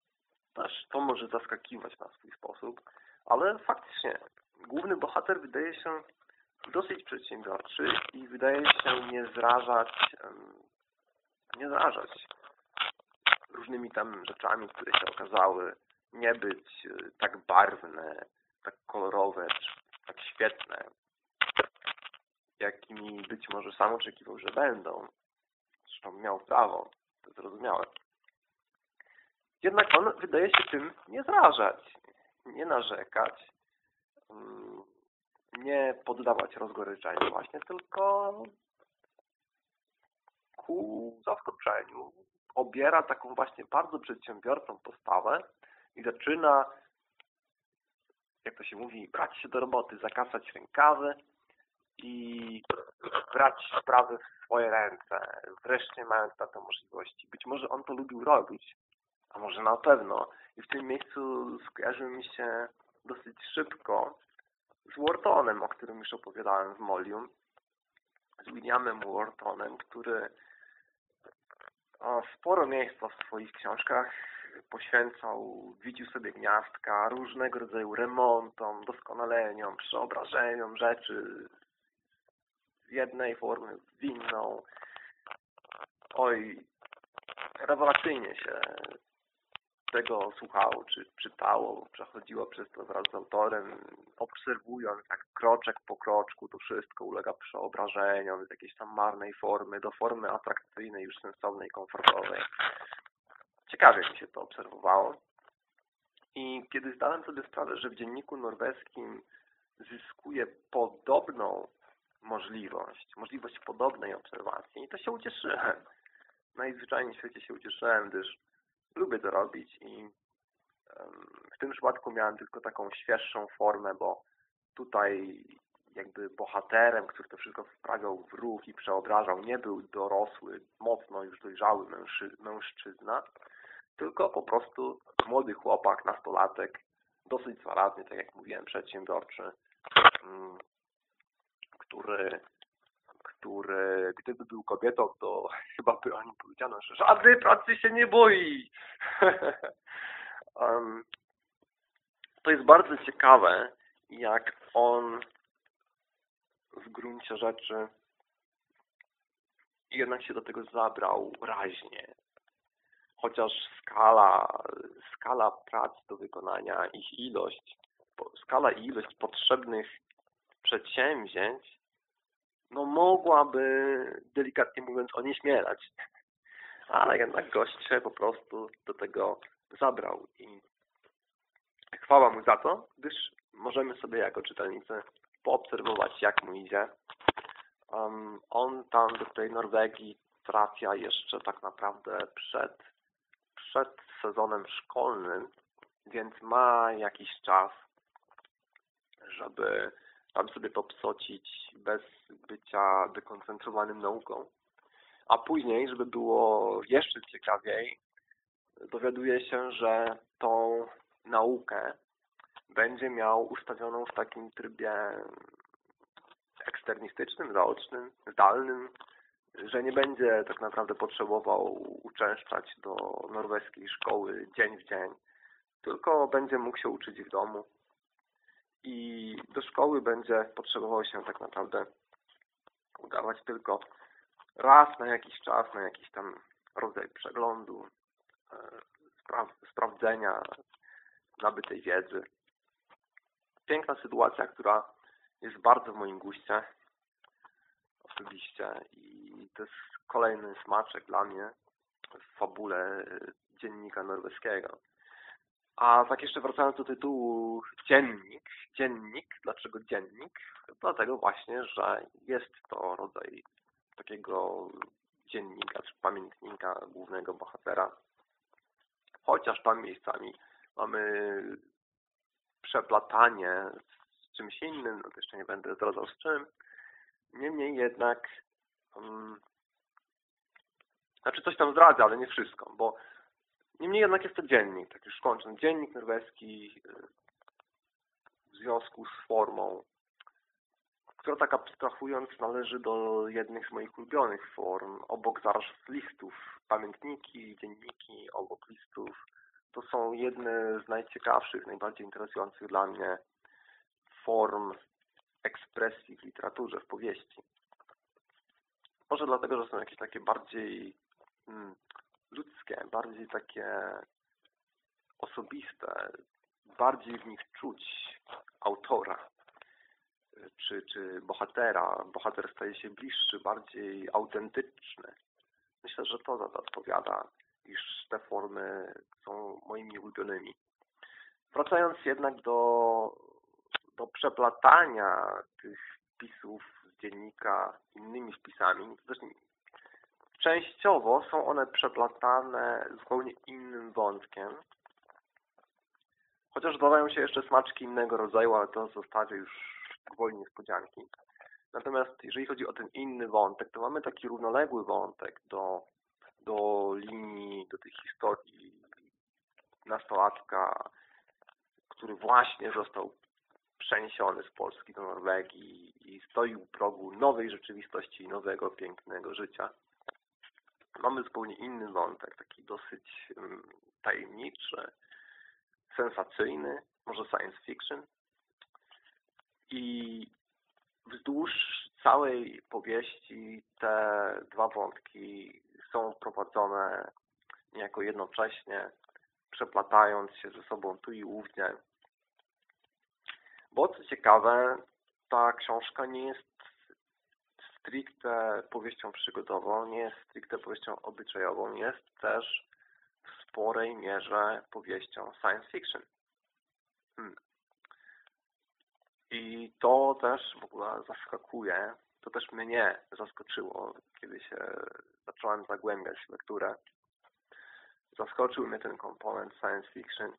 Też to może zaskakiwać na swój sposób, ale faktycznie główny bohater wydaje się dosyć przedsiębiorczy i wydaje się nie zrażać nie zrażać różnymi tam rzeczami, które się okazały nie być e, tak barwne, tak kolorowe, tak świetne, jakimi być może sam oczekiwał, że będą. Zresztą miał prawo, to zrozumiałe. Jednak on wydaje się tym nie zrażać, nie narzekać, nie poddawać rozgoryczeniu właśnie, tylko ku zaskoczeniu obiera taką właśnie bardzo przedsiębiorczą postawę i zaczyna, jak to się mówi, brać się do roboty, zakasać rękawy i brać sprawy w swoje ręce, wreszcie mając na to możliwości. Być może on to lubił robić, a może na pewno. I w tym miejscu skojarzył mi się dosyć szybko z Whartonem, o którym już opowiadałem w Molium, z Williamem Whartonem, który sporo miejsca w swoich książkach poświęcał, widził sobie gniazdka, różnego rodzaju remontom, doskonaleniom, przeobrażeniom rzeczy z jednej formy w inną. Oj, rewelacyjnie się tego słuchało, czy czytało, przechodziło przez to wraz z autorem, obserwując jak kroczek po kroczku to wszystko ulega przeobrażeniom z jakiejś tam marnej formy do formy atrakcyjnej, już sensownej, komfortowej. Ciekawie mi się to obserwowało. I kiedy zdałem sobie sprawę, że w dzienniku norweskim zyskuje podobną możliwość, możliwość podobnej obserwacji, to się ucieszyłem. Najzwyczajniej w świecie się ucieszyłem, gdyż lubię to robić i w tym przypadku miałem tylko taką świeższą formę, bo tutaj jakby bohaterem, który to wszystko wprawiał w ruch i przeobrażał, nie był dorosły, mocno już dojrzały mężczy mężczyzna, tylko po prostu młody chłopak, nastolatek, dosyć zaradny, tak jak mówiłem, przedsiębiorczy, mm, który który gdyby był kobietą, to chyba by o nim powiedziano, że żadnej pracy się nie boi. um, to jest bardzo ciekawe, jak on w gruncie rzeczy jednak się do tego zabrał raźnie. Chociaż skala, skala prac do wykonania, ich ilość, skala i ilość potrzebnych przedsięwzięć no mogłaby, delikatnie mówiąc, onieśmielać. Ale jednak gość się po prostu do tego zabrał i chwała mu za to, gdyż możemy sobie jako czytelnicy poobserwować, jak mu idzie. Um, on tam do tej Norwegii trafia jeszcze tak naprawdę przed, przed sezonem szkolnym, więc ma jakiś czas, żeby tam sobie popsocić bez bycia dekoncentrowanym nauką. A później, żeby było jeszcze ciekawiej, dowiaduje się, że tą naukę będzie miał ustawioną w takim trybie eksternistycznym, zaocznym, zdalnym, że nie będzie tak naprawdę potrzebował uczęszczać do norweskiej szkoły dzień w dzień, tylko będzie mógł się uczyć w domu i do szkoły będzie potrzebował się tak naprawdę udawać tylko raz na jakiś czas, na jakiś tam rodzaj przeglądu, e, spra sprawdzenia nabytej wiedzy. Piękna sytuacja, która jest bardzo w moim guście osobiście i to jest kolejny smaczek dla mnie w fabule dziennika norweskiego. A tak jeszcze wracając do tytułu dziennik. Dziennik. Dlaczego dziennik? Dlatego właśnie, że jest to rodzaj takiego dziennika czy pamiętnika głównego bohatera. Chociaż tam miejscami mamy przeplatanie z czymś innym, no to jeszcze nie będę zdradzał z czym. Niemniej jednak um, znaczy coś tam zdradza, ale nie wszystko, bo Niemniej jednak jest to dziennik, tak już kończąc. Dziennik norweski y, w związku z formą, która tak abstrahując należy do jednych z moich ulubionych form. Obok zaraz listów, pamiętniki, dzienniki, obok listów. To są jedne z najciekawszych, najbardziej interesujących dla mnie form ekspresji w literaturze, w powieści. Może dlatego, że są jakieś takie bardziej hmm, ludzkie, bardziej takie osobiste, bardziej w nich czuć autora czy, czy bohatera. Bohater staje się bliższy, bardziej autentyczny. Myślę, że to za to odpowiada, iż te formy są moimi ulubionymi. Wracając jednak do, do przeplatania tych wpisów z dziennika innymi wpisami, to też Częściowo są one przeplatane zupełnie innym wątkiem, chociaż dodają się jeszcze smaczki innego rodzaju, ale to zostawię już gwoli niespodzianki. Natomiast jeżeli chodzi o ten inny wątek, to mamy taki równoległy wątek do, do linii, do tej historii nastolatka, który właśnie został przeniesiony z Polski do Norwegii i stoi u progu nowej rzeczywistości nowego, pięknego życia mamy zupełnie inny wątek, taki dosyć tajemniczy, sensacyjny, może science fiction. I wzdłuż całej powieści te dwa wątki są prowadzone niejako jednocześnie, przeplatając się ze sobą tu i ówdzie. Bo co ciekawe, ta książka nie jest stricte powieścią przygodową, nie jest stricte powieścią obyczajową, jest też w sporej mierze powieścią science fiction. Hmm. I to też w ogóle zaskakuje, to też mnie zaskoczyło, kiedy się zacząłem zagłębiać w lekturę. Zaskoczył mnie ten komponent science fiction.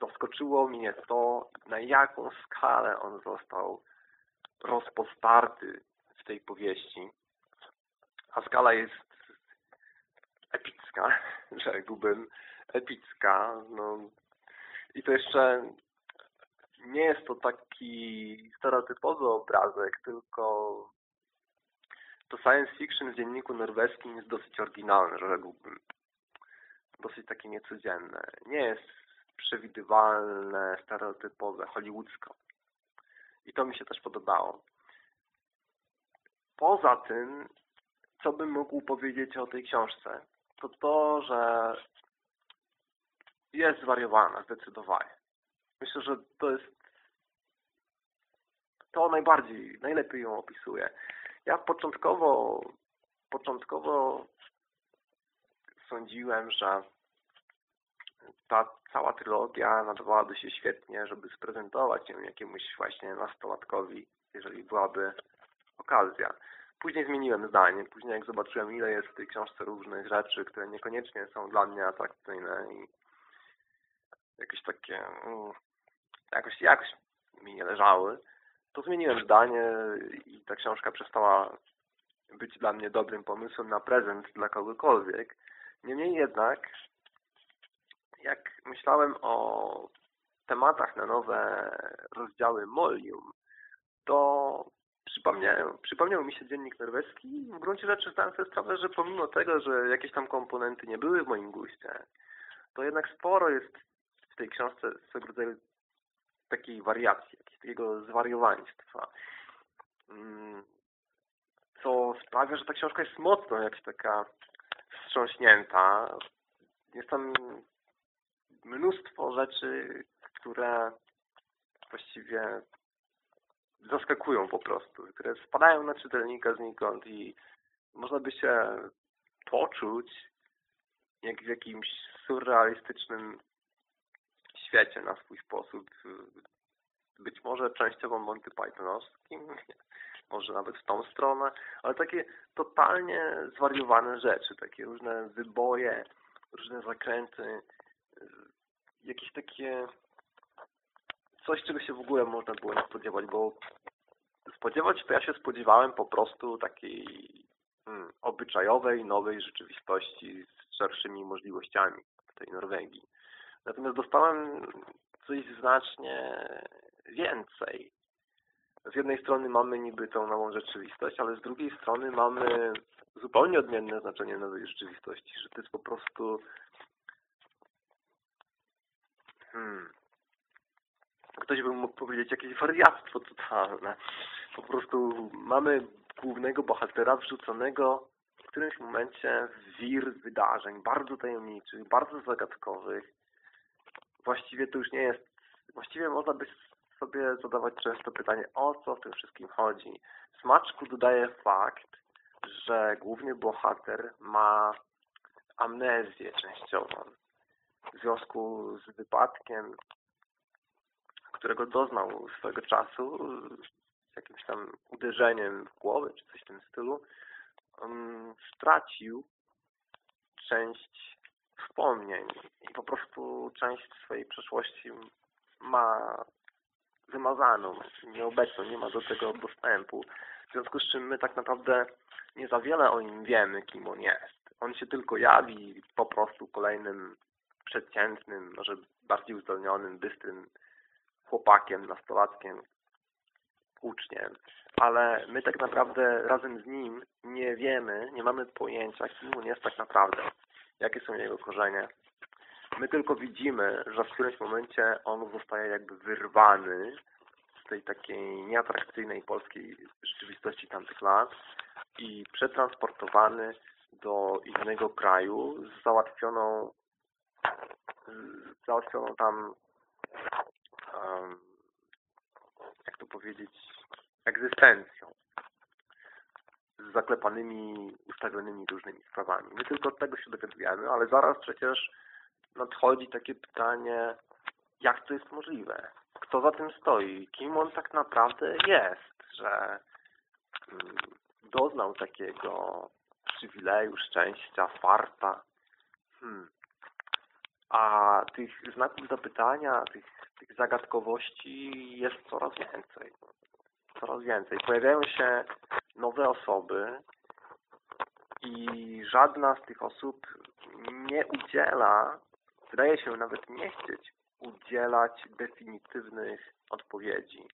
Zaskoczyło mnie to, na jaką skalę on został rozpostarty tej powieści. A skala jest epicka, rzekłbym, epicka. No. I to jeszcze nie jest to taki stereotypowy obrazek, tylko to science fiction w dzienniku norweskim jest dosyć oryginalne, rzekłbym. Dosyć takie niecodzienne. Nie jest przewidywalne, stereotypowe, hollywoodzko. I to mi się też podobało. Poza tym, co bym mógł powiedzieć o tej książce, to to, że jest zwariowana zdecydowanie. Myślę, że to jest to najbardziej, najlepiej ją opisuje. Ja początkowo początkowo sądziłem, że ta cała trylogia nadawałaby się świetnie, żeby sprezentować ją jakiemuś właśnie nastolatkowi, jeżeli byłaby okazja. Później zmieniłem zdanie. Później jak zobaczyłem, ile jest w tej książce różnych rzeczy, które niekoniecznie są dla mnie atrakcyjne i jakieś takie mm, jakoś, jakoś mi nie leżały, to zmieniłem zdanie i ta książka przestała być dla mnie dobrym pomysłem na prezent dla kogokolwiek. Niemniej jednak, jak myślałem o tematach na nowe rozdziały Molium, to przypomniał, mi się dziennik norweski i w gruncie rzeczy zdałem sobie sprawę, że pomimo tego, że jakieś tam komponenty nie były w moim guście, to jednak sporo jest w tej książce swego rodzaju takiej wariacji, jakiegoś takiego zwariowaństwa. Mm, co sprawia, że ta książka jest mocno jakaś taka wstrząśnięta. Jest tam mnóstwo rzeczy, które właściwie zaskakują po prostu, które spadają na czytelnika znikąd i można by się poczuć jak w jakimś surrealistycznym świecie na swój sposób. Być może częściowo Monty Pythonowskim, może nawet w tą stronę, ale takie totalnie zwariowane rzeczy, takie różne wyboje, różne zakręty, jakieś takie coś, czego się w ogóle można było nie spodziewać, bo spodziewać to ja się spodziewałem po prostu takiej hmm, obyczajowej, nowej rzeczywistości z szerszymi możliwościami tej Norwegii. Natomiast dostałem coś znacznie więcej. Z jednej strony mamy niby tą nową rzeczywistość, ale z drugiej strony mamy zupełnie odmienne znaczenie nowej rzeczywistości, że to jest po prostu hmm, ktoś by mógł powiedzieć jakieś wariactwo totalne. Po prostu mamy głównego bohatera wrzuconego w którymś momencie w wir wydarzeń bardzo tajemniczych, bardzo zagadkowych. Właściwie to już nie jest... Właściwie można by sobie zadawać często pytanie, o co w tym wszystkim chodzi. Smaczku dodaje fakt, że główny bohater ma amnezję częściową w związku z wypadkiem, którego doznał swego czasu, z jakimś tam uderzeniem w głowę, czy coś w tym stylu, stracił część wspomnień i po prostu część swojej przeszłości ma wymazaną, nieobecną, nie ma do tego dostępu. W związku z czym my tak naprawdę nie za wiele o nim wiemy, kim on jest. On się tylko jawi po prostu kolejnym przeciętnym, może bardziej uzdolnionym, bystrym chłopakiem, nastolatkiem, uczniem, ale my tak naprawdę razem z nim nie wiemy, nie mamy pojęcia, kim on jest tak naprawdę, jakie są jego korzenie. My tylko widzimy, że w którymś momencie on zostaje jakby wyrwany z tej takiej nieatrakcyjnej polskiej rzeczywistości tamtych lat i przetransportowany do innego kraju z załatwioną z załatwioną tam jak to powiedzieć egzystencją z zaklepanymi, ustawionymi różnymi sprawami. My tylko od tego się dowiadujemy, ale zaraz przecież nadchodzi takie pytanie, jak to jest możliwe? Kto za tym stoi? Kim on tak naprawdę jest, że mm, doznał takiego przywileju, szczęścia, farta. Hmm. A tych znaków zapytania, tych, tych zagadkowości jest coraz więcej. Coraz więcej. Pojawiają się nowe osoby i żadna z tych osób nie udziela wydaje się nawet nie chcieć udzielać definitywnych odpowiedzi.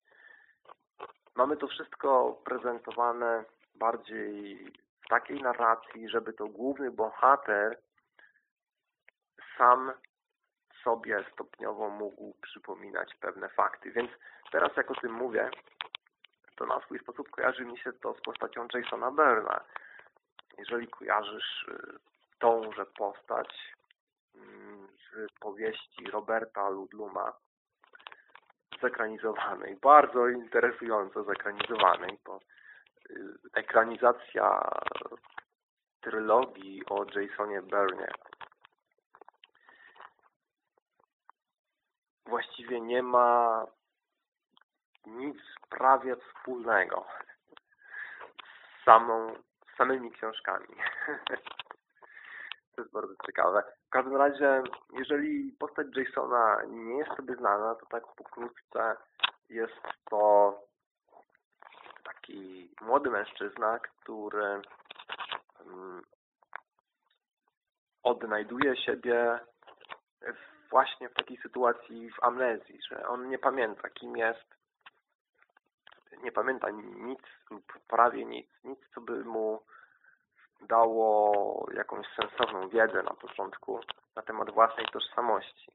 Mamy to wszystko prezentowane bardziej w takiej narracji, żeby to główny bohater sam sobie stopniowo mógł przypominać pewne fakty. Więc teraz jak o tym mówię, to na swój sposób kojarzy mi się to z postacią Jasona Berna. Jeżeli kojarzysz y, tąże postać, z powieści Roberta Ludluma zekranizowanej, bardzo interesująco zekranizowanej, bo y, ekranizacja trylogii o Jasonie Byrne właściwie nie ma nic prawie wspólnego z samą, z samymi książkami. To jest bardzo ciekawe. W każdym razie, jeżeli postać Jasona nie jest sobie znana, to tak pokrótce jest to taki młody mężczyzna, który um, odnajduje siebie właśnie w takiej sytuacji w amnezji, że on nie pamięta kim jest, nie pamięta nic, prawie nic, nic, co by mu dało jakąś sensowną wiedzę na początku na temat własnej tożsamości.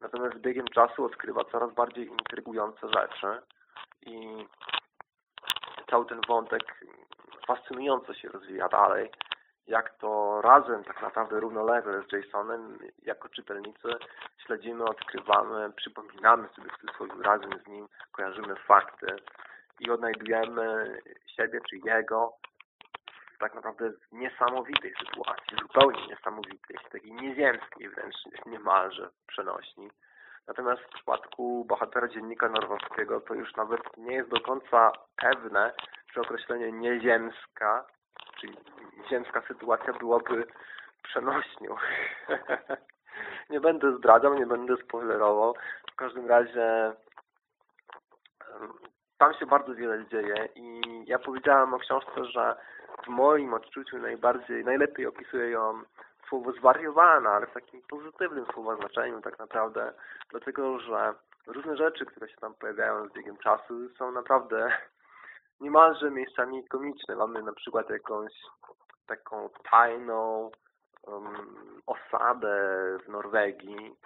Natomiast z biegiem czasu odkrywa coraz bardziej intrygujące rzeczy i cały ten wątek fascynująco się rozwija dalej, jak to razem tak naprawdę równolegle z Jasonem jako czytelnicy śledzimy, odkrywamy, przypominamy sobie w cudzysłowie razem z nim, kojarzymy fakty i odnajdujemy siebie czy jego w tak naprawdę niesamowitej sytuacji, zupełnie niesamowitej, takiej nieziemskiej wręcz niemalże przenośni. Natomiast w przypadku bohatera dziennika norwowskiego to już nawet nie jest do końca pewne, czy określenie nieziemska, czyli ziemska sytuacja byłaby przenośnią. nie będę zdradzał, nie będę spoilerował. W każdym razie tam się bardzo wiele dzieje i ja powiedziałem o książce, że w moim odczuciu najbardziej, najlepiej opisuje ją słowo zwariowana, ale w takim pozytywnym słowa znaczeniu tak naprawdę, dlatego że różne rzeczy, które się tam pojawiają z biegiem czasu są naprawdę niemalże miejscami komiczne. Mamy na przykład jakąś taką tajną um, osadę w Norwegii,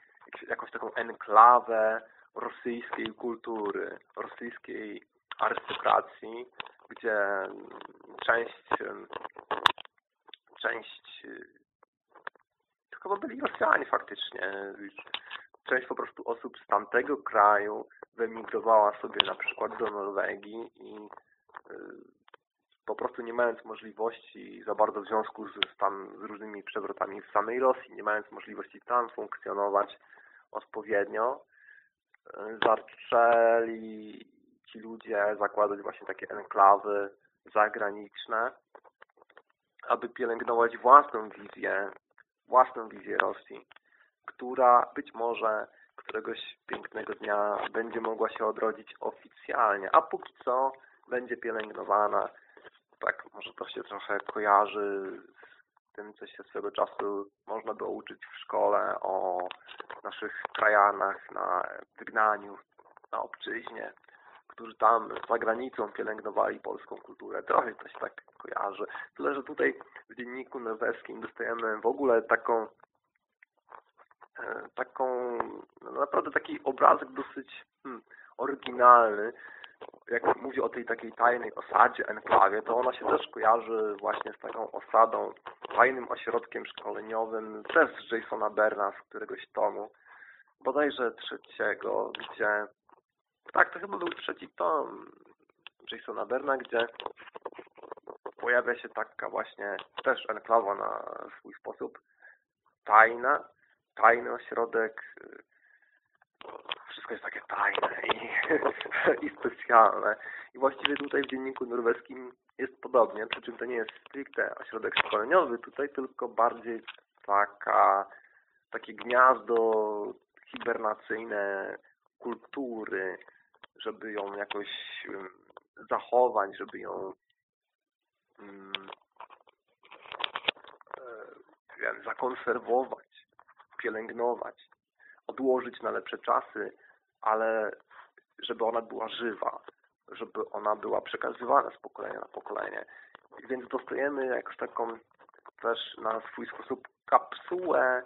jakąś taką enklawę rosyjskiej kultury, rosyjskiej arystokracji, gdzie część część to chyba byli Rosjanie faktycznie. Część po prostu osób z tamtego kraju wyemigrowała sobie na przykład do Norwegii i po prostu nie mając możliwości za bardzo w związku z, tam, z różnymi przewrotami w samej Rosji, nie mając możliwości tam funkcjonować odpowiednio, zaczęli ci ludzie zakładać właśnie takie enklawy zagraniczne, aby pielęgnować własną wizję, własną wizję Rosji, która być może któregoś pięknego dnia będzie mogła się odrodzić oficjalnie, a póki co będzie pielęgnowana. Tak, może to się trochę kojarzy z tym, co się swego czasu można było uczyć w szkole o naszych krajanach na wygnaniu, na obczyźnie, którzy tam za granicą pielęgnowali polską kulturę. Trochę to się tak kojarzy. Tyle, że tutaj w dzienniku norweskim dostajemy w ogóle taką e, taką, no naprawdę taki obrazek dosyć hmm, oryginalny, jak mówi o tej takiej tajnej osadzie, enklawie, to ona się też kojarzy właśnie z taką osadą, tajnym ośrodkiem szkoleniowym też z Jasona Berna z któregoś tomu, bodajże trzeciego, gdzie tak, to chyba był trzeci tom Jasona Berna, gdzie pojawia się taka właśnie też enklawa na swój sposób tajna, tajny ośrodek wszystko jest takie tajne i, i specjalne. I właściwie tutaj w dzienniku norweskim jest podobnie, przy czym to nie jest stricte ośrodek szkoleniowy tutaj, tylko bardziej taka, takie gniazdo hibernacyjne kultury, żeby ją jakoś zachować, żeby ją wiem, zakonserwować, pielęgnować, odłożyć na lepsze czasy, ale żeby ona była żywa, żeby ona była przekazywana z pokolenia na pokolenie. Więc dostajemy jakoś taką też na swój sposób kapsułę,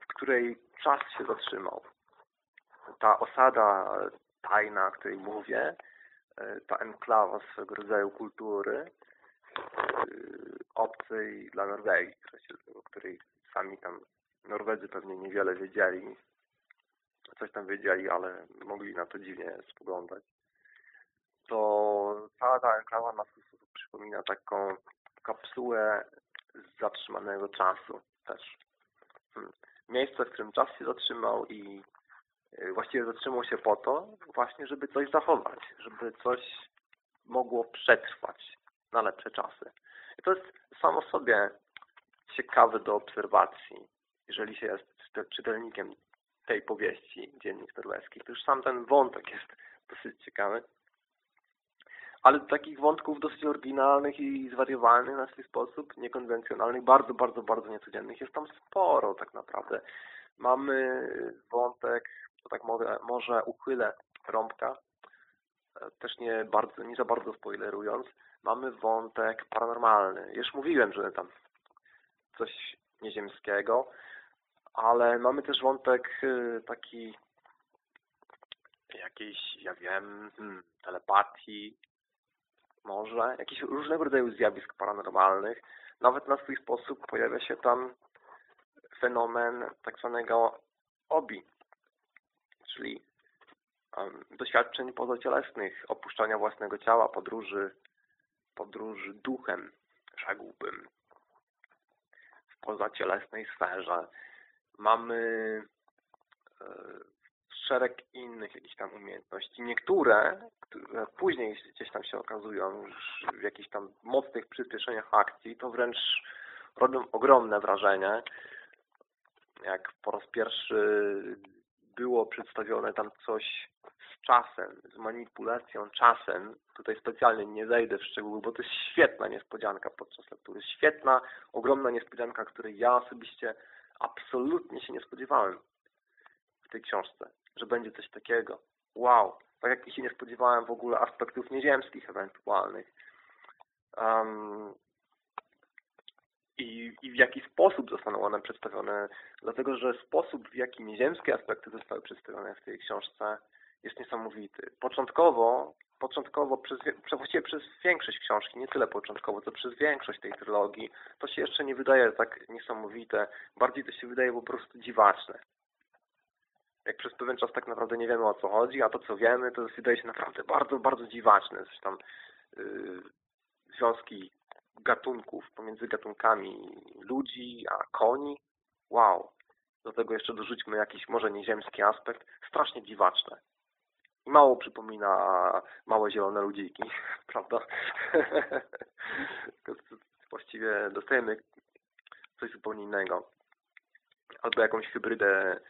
w której czas się zatrzymał. Ta osada tajna, o której mówię, ta enklawa swego rodzaju kultury obcej dla Norwegii, o której sami tam Norwedzy pewnie niewiele wiedzieli, coś tam wiedzieli, ale mogli na to dziwnie spoglądać, to cała ta enklawa na swój sposób przypomina taką kapsułę zatrzymanego czasu też. Hmm. Miejsce, w którym czas się zatrzymał i y, właściwie zatrzymał się po to właśnie, żeby coś zachować, żeby coś mogło przetrwać na lepsze czasy. I to jest samo sobie ciekawe do obserwacji, jeżeli się jest czytelnikiem tej powieści Dziennik Norweski. To już sam ten wątek jest dosyć ciekawy. Ale takich wątków dosyć oryginalnych i zwariowanych na swój sposób, niekonwencjonalnych, bardzo, bardzo, bardzo niecodziennych jest tam sporo tak naprawdę. Mamy wątek, to tak może, może uchylę rąbka, e, też nie, bardzo, nie za bardzo spoilerując, mamy wątek paranormalny. Już mówiłem, że tam coś nieziemskiego, ale mamy też wątek e, taki jakiejś, ja wiem, hmm, telepatii, może, jakichś różnego rodzaju zjawisk paranormalnych. Nawet na swój sposób pojawia się tam fenomen tak zwanego obi, czyli um, doświadczeń pozacielesnych, opuszczania własnego ciała, podróży, podróży duchem, rzekłbym, w pozacielesnej sferze. Mamy e, szereg innych jakichś tam umiejętności. Niektóre, które później gdzieś tam się okazują już w jakichś tam mocnych przyspieszeniach akcji, to wręcz robią ogromne wrażenie. Jak po raz pierwszy było przedstawione tam coś z czasem, z manipulacją czasem. Tutaj specjalnie nie zejdę w szczegóły, bo to jest świetna niespodzianka podczas lektury. Świetna, ogromna niespodzianka, której ja osobiście absolutnie się nie spodziewałem w tej książce że będzie coś takiego. Wow! Tak jak się nie spodziewałem w ogóle aspektów nieziemskich ewentualnych. Um, i, I w jaki sposób zostaną one przedstawione. Dlatego, że sposób, w jaki nieziemskie aspekty zostały przedstawione w tej książce jest niesamowity. Początkowo, początkowo przez, właściwie przez większość książki, nie tyle początkowo, co przez większość tej trylogii, to się jeszcze nie wydaje tak niesamowite. Bardziej to się wydaje po prostu dziwaczne jak przez pewien czas tak naprawdę nie wiemy o co chodzi, a to co wiemy, to wydaje się naprawdę bardzo, bardzo dziwaczne. Coś tam yy, związki gatunków pomiędzy gatunkami ludzi a koni. Wow. Do tego jeszcze dorzućmy jakiś może nieziemski aspekt. Strasznie dziwaczne. Mało przypomina małe zielone ludziki, prawda? Właściwie dostajemy coś zupełnie innego. Albo jakąś hybrydę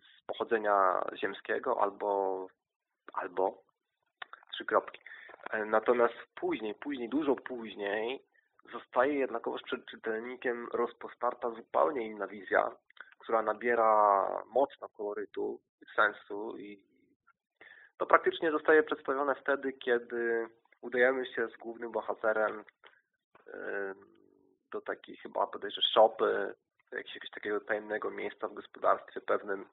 z pochodzenia ziemskiego albo, albo trzy kropki. Natomiast później, później, dużo później zostaje jednakowoż przed czytelnikiem rozpostarta zupełnie inna wizja, która nabiera mocno kolorytu, sensu i to praktycznie zostaje przedstawione wtedy, kiedy udajemy się z głównym bohaterem do takiej chyba podejrzewam szopy, jakiegoś takiego tajemnego miejsca w gospodarstwie pewnym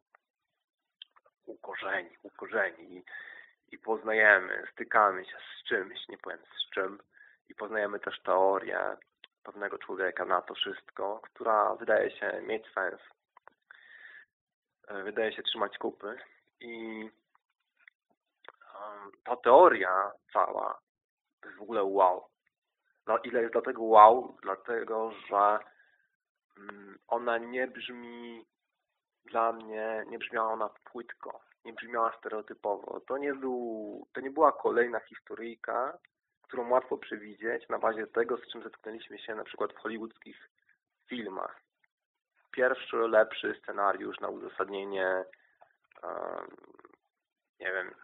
ukorzeni, ukorzeni i, i poznajemy, stykamy się z czymś, nie powiem z czym i poznajemy też teorię pewnego człowieka na to wszystko, która wydaje się mieć sens. Wydaje się trzymać kupy i ta teoria cała to jest w ogóle wow. No, ile jest dlatego wow? Dlatego, że Mm, ona nie brzmi dla mnie, nie brzmiała ona płytko, nie brzmiała stereotypowo. To nie, był, to nie była kolejna historyjka, którą łatwo przewidzieć na bazie tego, z czym zetknęliśmy się na przykład w hollywoodzkich filmach. Pierwszy, lepszy scenariusz na uzasadnienie um, nie wiem,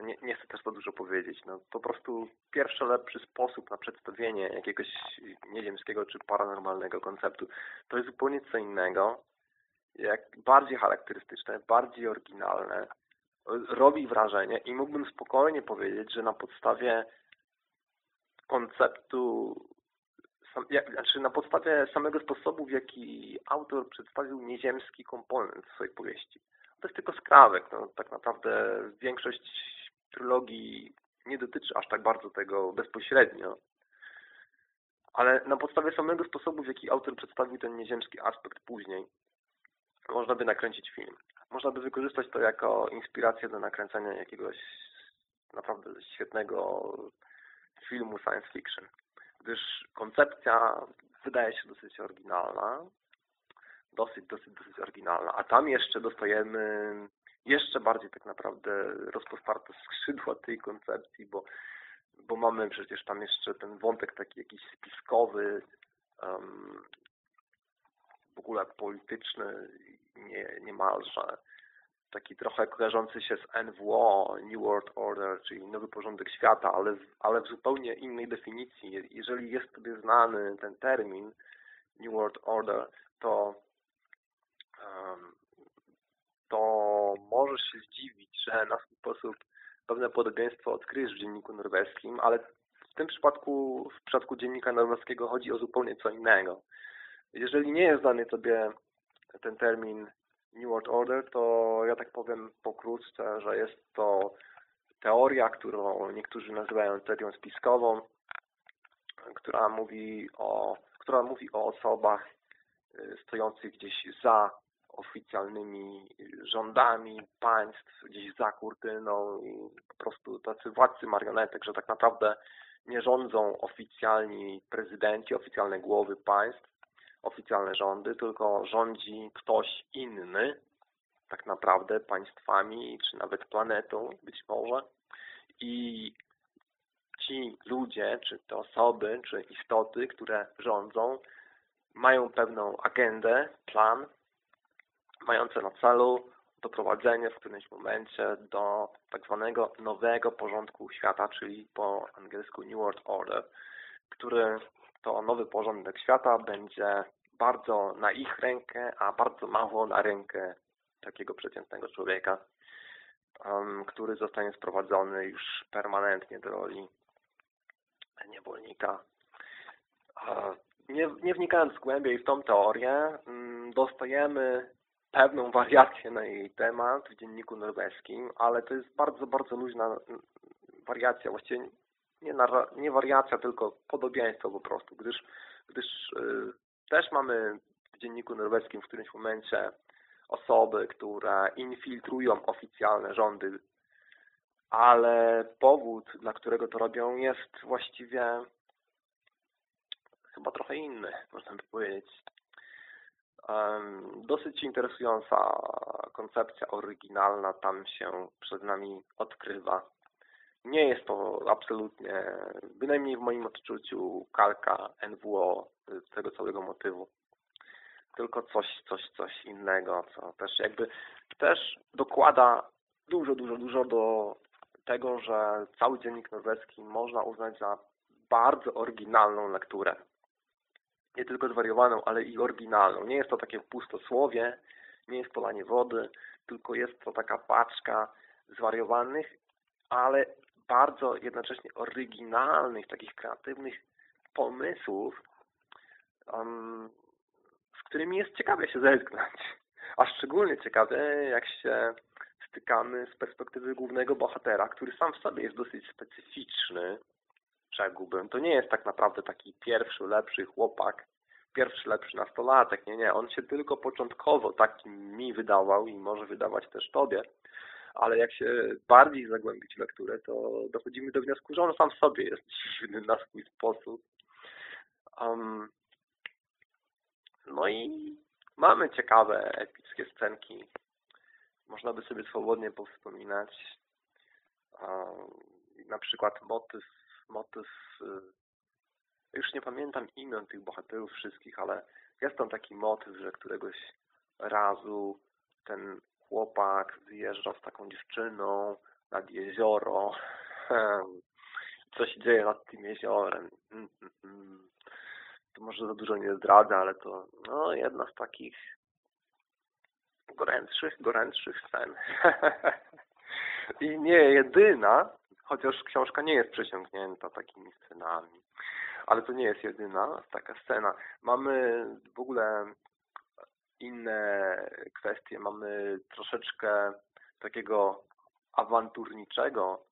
nie, nie chcę też za dużo powiedzieć. No, po prostu pierwszy lepszy sposób na przedstawienie jakiegoś nieziemskiego czy paranormalnego konceptu to jest zupełnie co innego, jak bardziej charakterystyczne, bardziej oryginalne, robi wrażenie i mógłbym spokojnie powiedzieć, że na podstawie konceptu sam, jak, znaczy na podstawie samego sposobu, w jaki autor przedstawił nieziemski komponent swojej powieści. To jest tylko skrawek. No, tak naprawdę większość trylogii nie dotyczy aż tak bardzo tego bezpośrednio, ale na podstawie samego sposobu, w jaki autor przedstawił ten nieziemski aspekt później, można by nakręcić film. Można by wykorzystać to jako inspirację do nakręcenia jakiegoś naprawdę świetnego filmu science fiction. Gdyż koncepcja wydaje się dosyć oryginalna, dosyć, dosyć, dosyć oryginalna, a tam jeszcze dostajemy jeszcze bardziej tak naprawdę rozpostarte skrzydła tej koncepcji, bo, bo mamy przecież tam jeszcze ten wątek taki jakiś spiskowy, um, w ogóle polityczny, nie, niemalże taki trochę kojarzący się z NWO, New World Order, czyli Nowy Porządek Świata, ale, ale w zupełnie innej definicji. Jeżeli jest Tobie znany ten termin New World Order, to to możesz się zdziwić, że na swój sposób pewne podobieństwo odkryjesz w dzienniku norweskim, ale w tym przypadku, w przypadku dziennika norweskiego chodzi o zupełnie co innego. Jeżeli nie jest znany Tobie ten termin New World Order, to ja tak powiem pokrótce, że jest to teoria, którą niektórzy nazywają teorią spiskową, która mówi o, która mówi o osobach y, stojących gdzieś za oficjalnymi rządami państw, gdzieś za kurtyną i po prostu tacy władcy marionetek, że tak naprawdę nie rządzą oficjalni prezydenci, oficjalne głowy państw, oficjalne rządy, tylko rządzi ktoś inny, tak naprawdę państwami, czy nawet planetą być może. I ci ludzie, czy te osoby, czy istoty, które rządzą, mają pewną agendę, plan, mające na celu doprowadzenie w którymś momencie do tak zwanego nowego porządku świata, czyli po angielsku New World Order, który to nowy porządek świata będzie bardzo na ich rękę, a bardzo mało na rękę takiego przeciętnego człowieka, który zostanie sprowadzony już permanentnie do roli niewolnika. Nie, nie wnikając głębiej w tą teorię, mm, dostajemy pewną wariację na jej temat w dzienniku norweskim, ale to jest bardzo, bardzo luźna mm, wariacja, właściwie nie, nie wariacja, tylko podobieństwo po prostu, gdyż, gdyż yy, też mamy w dzienniku norweskim w którymś momencie osoby, które infiltrują oficjalne rządy, ale powód, dla którego to robią jest właściwie chyba trochę inny, można by powiedzieć. Dosyć interesująca koncepcja oryginalna tam się przed nami odkrywa. Nie jest to absolutnie, bynajmniej w moim odczuciu, kalka NWO tego całego motywu. Tylko coś, coś, coś innego, co też jakby też dokłada dużo, dużo, dużo do tego, że cały dziennik norweski można uznać za bardzo oryginalną lekturę nie tylko zwariowaną, ale i oryginalną. Nie jest to takie pustosłowie, nie jest polanie wody, tylko jest to taka paczka zwariowanych, ale bardzo jednocześnie oryginalnych, takich kreatywnych pomysłów, um, z którymi jest ciekawie się zetknąć. A szczególnie ciekawe, jak się stykamy z perspektywy głównego bohatera, który sam w sobie jest dosyć specyficzny, rzekłbym. To nie jest tak naprawdę taki pierwszy, lepszy chłopak, pierwszy, lepszy nastolatek. Nie, nie. On się tylko początkowo taki mi wydawał i może wydawać też tobie. Ale jak się bardziej zagłębić w lekturę, to dochodzimy do wniosku, że on sam w sobie jest dziwny na swój sposób. Um, no i mamy ciekawe, epickie scenki. Można by sobie swobodnie powspominać. Um, na przykład motyw motyw, y, już nie pamiętam imion tych bohaterów wszystkich, ale jest tam taki motyw, że któregoś razu ten chłopak wyjeżdża z taką dziewczyną nad jezioro. Co się dzieje nad tym jeziorem? Mm, mm, mm. To może za dużo nie zdradza, ale to no, jedna z takich gorętszych, gorętszych scen. I nie jedyna, chociaż książka nie jest przesiąknięta takimi scenami. Ale to nie jest jedyna taka scena. Mamy w ogóle inne kwestie. Mamy troszeczkę takiego awanturniczego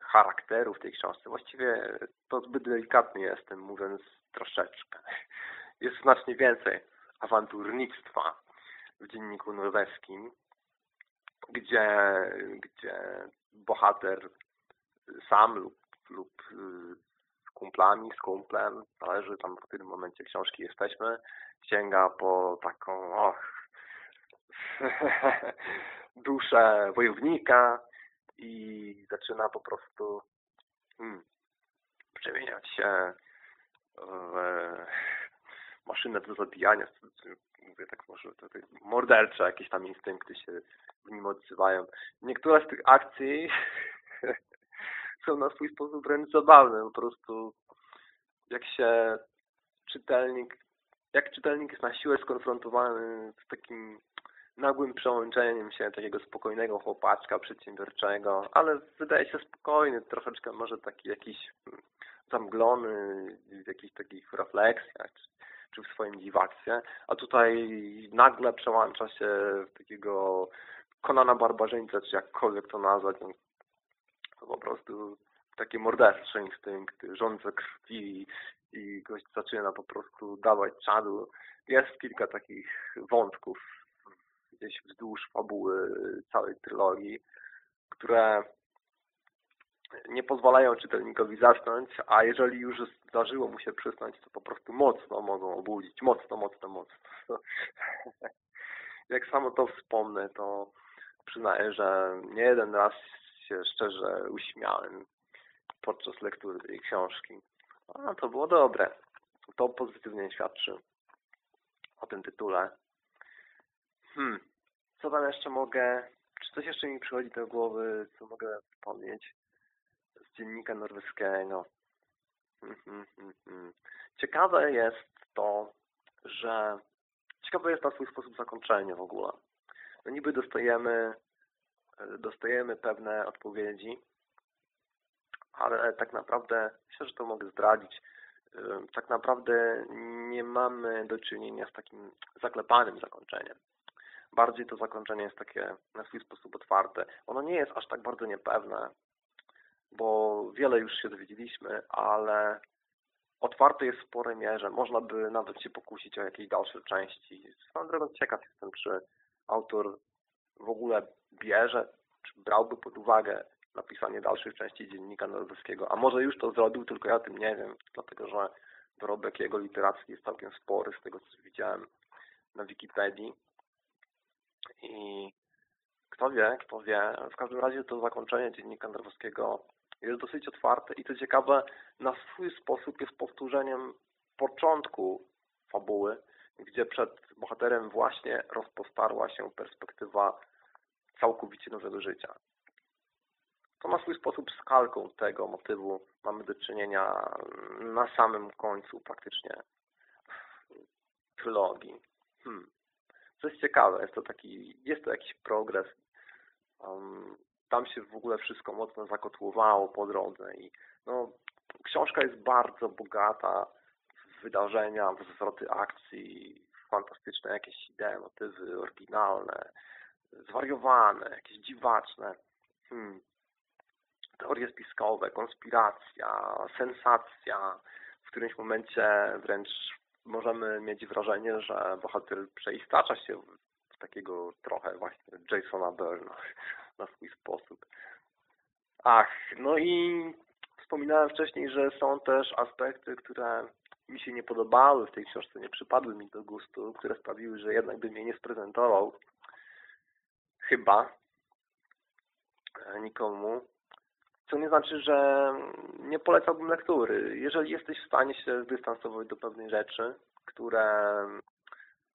charakteru w tej książce. Właściwie to zbyt delikatny jestem, mówiąc troszeczkę. Jest znacznie więcej awanturnictwa w dzienniku norweskim, gdzie, gdzie bohater sam lub, lub y, kumplami, z kumplem, zależy tam w którym momencie książki jesteśmy, sięga po taką och, duszę wojownika i zaczyna po prostu hmm, przemieniać się w maszynę do zabijania, mówię tak może, to, to mordercze jakieś tam instynkty się w nim odzywają. Niektóre z tych akcji są na swój sposób wręcz zabawne. Po prostu jak się czytelnik, jak czytelnik jest na siłę skonfrontowany z takim nagłym przełączeniem się takiego spokojnego chłopaczka przedsiębiorczego, ale wydaje się spokojny, troszeczkę może taki jakiś mm, zamglony w jakichś takich refleksjach, czy, czy w swoim dziwactwie, a tutaj nagle przełącza się w takiego Konana Barbarzyńca, czy jakkolwiek to nazwać, po prostu takie mordercze instynkty, rządze krwi i gość zaczyna po prostu dawać czadu. Jest kilka takich wątków gdzieś wzdłuż fabuły całej trylogii, które nie pozwalają czytelnikowi zasnąć, a jeżeli już zdarzyło mu się przysnąć, to po prostu mocno mogą obudzić. Mocno, mocno, mocno. Jak samo to wspomnę, to przyznaję, że nie jeden raz się szczerze uśmiałem podczas lektury tej książki. A to było dobre. To pozytywnie świadczy o tym tytule. Hmm. Co tam jeszcze mogę... Czy coś jeszcze mi przychodzi do głowy, co mogę wspomnieć z dziennika norweskiego? Hmm, hmm, hmm, hmm. Ciekawe jest to, że... Ciekawe jest na swój sposób zakończenie w ogóle. No niby dostajemy, dostajemy pewne odpowiedzi, ale tak naprawdę, myślę, że to mogę zdradzić, tak naprawdę nie mamy do czynienia z takim zaklepanym zakończeniem. Bardziej to zakończenie jest takie na swój sposób otwarte. Ono nie jest aż tak bardzo niepewne, bo wiele już się dowiedzieliśmy, ale otwarte jest w sporej mierze. Można by nawet się pokusić o jakieś dalsze części. Swoją drogą ciekaw jestem, czy autor w ogóle bierze, czy brałby pod uwagę napisanie dalszych części dziennika norweskiego. A może już to zrobił, tylko ja tym nie wiem, dlatego że dorobek jego literacki jest całkiem spory z tego, co widziałem na Wikipedii. I kto wie, kto wie. W każdym razie to zakończenie dziennika norweskiego jest dosyć otwarte i co ciekawe, na swój sposób jest powtórzeniem początku fabuły, gdzie przed bohaterem właśnie rozpostarła się perspektywa całkowicie nowego życia to na swój sposób z kalką tego motywu mamy do czynienia na samym końcu praktycznie trylogii. Hmm. Co jest ciekawe, jest to taki, jest to jakiś progres. Um, tam się w ogóle wszystko mocno zakotłowało po drodze i no, książka jest bardzo bogata wydarzenia, zwroty akcji, fantastyczne jakieś idee, motywy oryginalne, zwariowane, jakieś dziwaczne. Hmm teorie spiskowe, konspiracja, sensacja. W którymś momencie wręcz możemy mieć wrażenie, że bohater przeistacza się w takiego trochę właśnie Jasona Byrna na swój sposób. Ach, no i wspominałem wcześniej, że są też aspekty, które mi się nie podobały w tej książce, nie przypadły mi do gustu, które sprawiły, że jednak bym je nie sprezentował. Chyba nikomu. Co nie znaczy, że nie polecałbym lektury. Jeżeli jesteś w stanie się zdystansować do pewnych rzeczy, które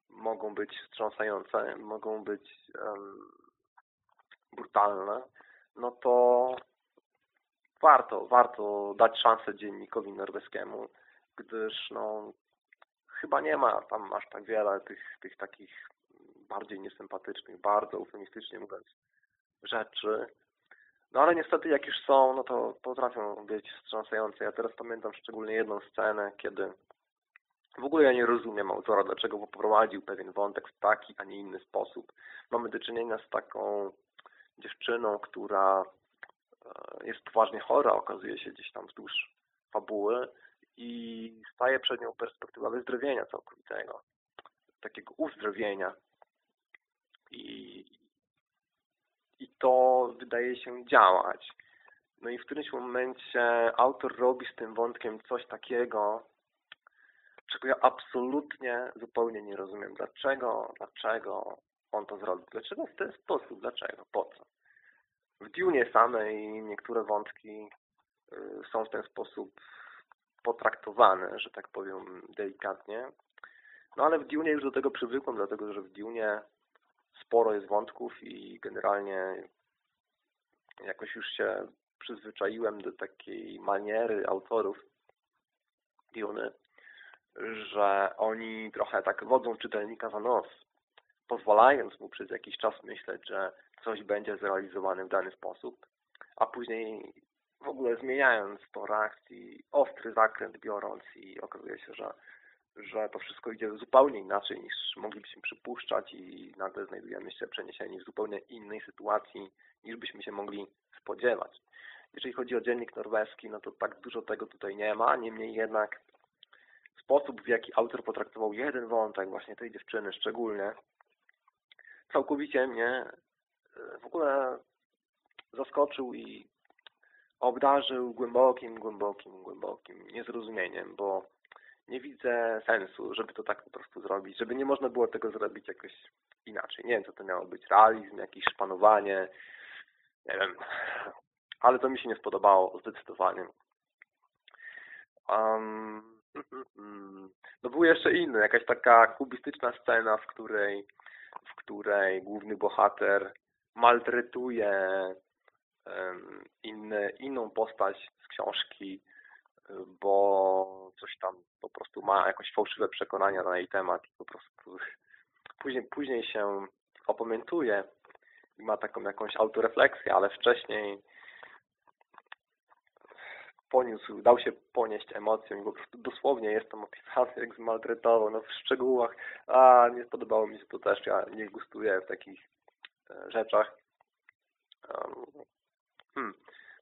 mogą być wstrząsające, mogą być um, brutalne, no to warto, warto dać szansę dziennikowi norweskiemu, gdyż no, chyba nie ma tam aż tak wiele tych, tych takich bardziej niesympatycznych, bardzo eufemistycznie mówiąc, rzeczy, no ale niestety jak już są, no to potrafią być wstrząsające. Ja teraz pamiętam szczególnie jedną scenę, kiedy w ogóle ja nie rozumiem autora, dlaczego poprowadził pewien wątek w taki, a nie inny sposób. Mamy do czynienia z taką dziewczyną, która e, jest poważnie chora, okazuje się gdzieś tam wzdłuż fabuły i staje przed nią perspektywa wyzdrowienia całkowitego, takiego uzdrowienia. I i to wydaje się działać. No i w którymś momencie autor robi z tym wątkiem coś takiego, czego ja absolutnie zupełnie nie rozumiem. Dlaczego, dlaczego on to zrobił? Dlaczego w ten sposób? Dlaczego? Po co? W Dune samej niektóre wątki y, są w ten sposób potraktowane, że tak powiem delikatnie. No ale w Dune już do tego przywykłem, dlatego że w Dune sporo jest wątków i generalnie jakoś już się przyzwyczaiłem do takiej maniery autorów Duny, że oni trochę tak wodzą czytelnika za nos. pozwalając mu przez jakiś czas myśleć, że coś będzie zrealizowane w dany sposób, a później w ogóle zmieniając to reakcji, ostry zakręt biorąc i okazuje się, że, że to wszystko idzie zupełnie inaczej niż moglibyśmy przypuszczać i nagle znajdujemy się przeniesieni w zupełnie innej sytuacji niż byśmy się mogli spodziewać. Jeżeli chodzi o dziennik norweski, no to tak dużo tego tutaj nie ma, niemniej jednak sposób, w jaki autor potraktował jeden wątek, właśnie tej dziewczyny szczególnie, całkowicie mnie e, w ogóle zaskoczył i obdarzył głębokim, głębokim, głębokim niezrozumieniem, bo nie widzę sensu, żeby to tak po prostu zrobić, żeby nie można było tego zrobić jakoś inaczej. Nie wiem, co to miało być, realizm, jakieś szpanowanie, nie wiem, ale to mi się nie spodobało zdecydowanie. Um, no był jeszcze inny, jakaś taka kubistyczna scena, w której, w której główny bohater maltretuje inny, inną postać z książki, bo coś tam po prostu ma jakieś fałszywe przekonania na jej temat i po prostu później, później się opamiętuje i ma taką jakąś autorefleksję, ale wcześniej poniósł, dał się ponieść emocjom i po prostu dosłownie jest tam opisany, jak zmaltretował, no w szczegółach, a nie spodobało mi się to też, ja nie gustuję w takich e, rzeczach. Hmm.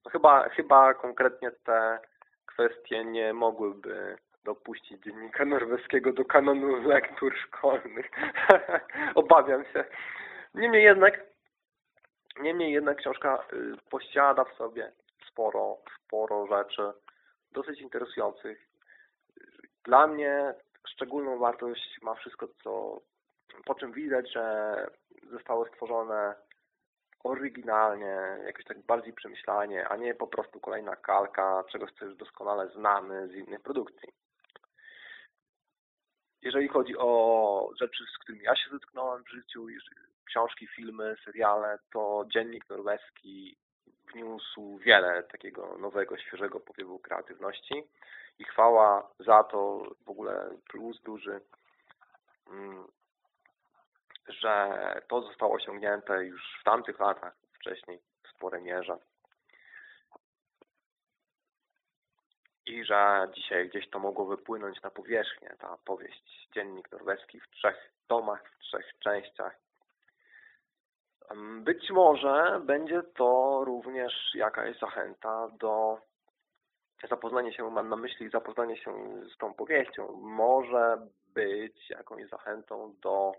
No chyba, chyba konkretnie te kwestie nie mogłyby dopuścić dziennika norweskiego do kanonu lektur szkolnych. Obawiam się. Niemniej jednak, niemniej jednak książka y, posiada w sobie sporo, sporo rzeczy dosyć interesujących. Dla mnie szczególną wartość ma wszystko, co, po czym widać, że zostało stworzone oryginalnie, jakoś tak bardziej przemyślanie, a nie po prostu kolejna kalka czegoś, co już doskonale znamy z innych produkcji. Jeżeli chodzi o rzeczy, z którymi ja się zetknąłem w życiu, książki, filmy, seriale, to Dziennik Norweski wniósł wiele takiego nowego, świeżego powiewu kreatywności i chwała za to, w ogóle plus duży, mm, że to zostało osiągnięte już w tamtych latach, wcześniej w sporej mierze. I że dzisiaj gdzieś to mogło wypłynąć na powierzchnię, ta powieść Dziennik Norweski w trzech tomach, w trzech częściach, być może będzie to również jakaś zachęta do zapoznania się, mam na myśli zapoznanie się z tą powieścią. Może być jakąś zachętą do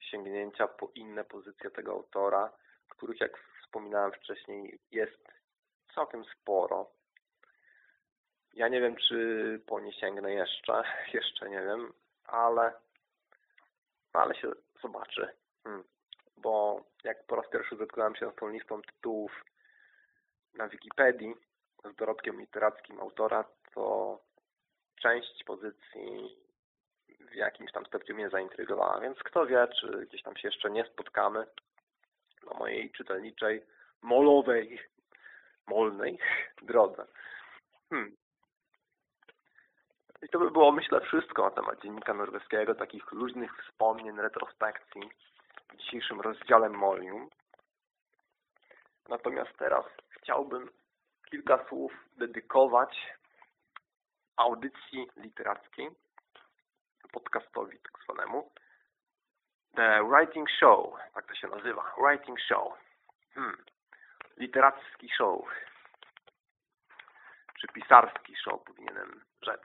sięgnięcia po inne pozycje tego autora, których, jak wspominałem wcześniej, jest całkiem sporo. Ja nie wiem, czy po nie sięgnę jeszcze, jeszcze nie wiem, ale, ale się zobaczy. Hmm bo jak po raz pierwszy zetknąłem się z tą listą tytułów na Wikipedii z dorobkiem literackim autora, to część pozycji w jakimś tam stopniu mnie zaintrygowała, więc kto wie, czy gdzieś tam się jeszcze nie spotkamy na mojej czytelniczej, molowej, molnej drodze. Hmm. I to by było, myślę, wszystko na temat dziennika norweskiego, takich luźnych wspomnień, retrospekcji w dzisiejszym rozdziale Molium. Natomiast teraz chciałbym kilka słów dedykować audycji literackiej, podcastowi tak zwanemu. The Writing Show, tak to się nazywa. Writing Show. Hmm. Literacki show. Czy pisarski show powinienem rzec.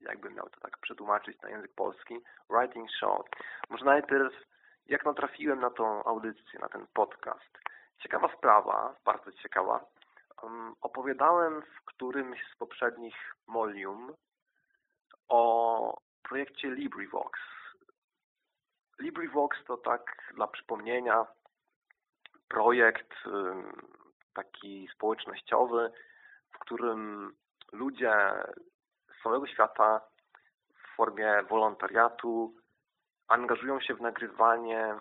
Jakbym miał to tak przetłumaczyć na język polski. Writing Show. Może najpierw jak natrafiłem na tą audycję, na ten podcast. Ciekawa sprawa, bardzo ciekawa. Um, opowiadałem w którymś z poprzednich molium o projekcie LibriVox. LibriVox to tak dla przypomnienia projekt taki społecznościowy, w którym ludzie z całego świata w formie wolontariatu angażują się w nagrywanie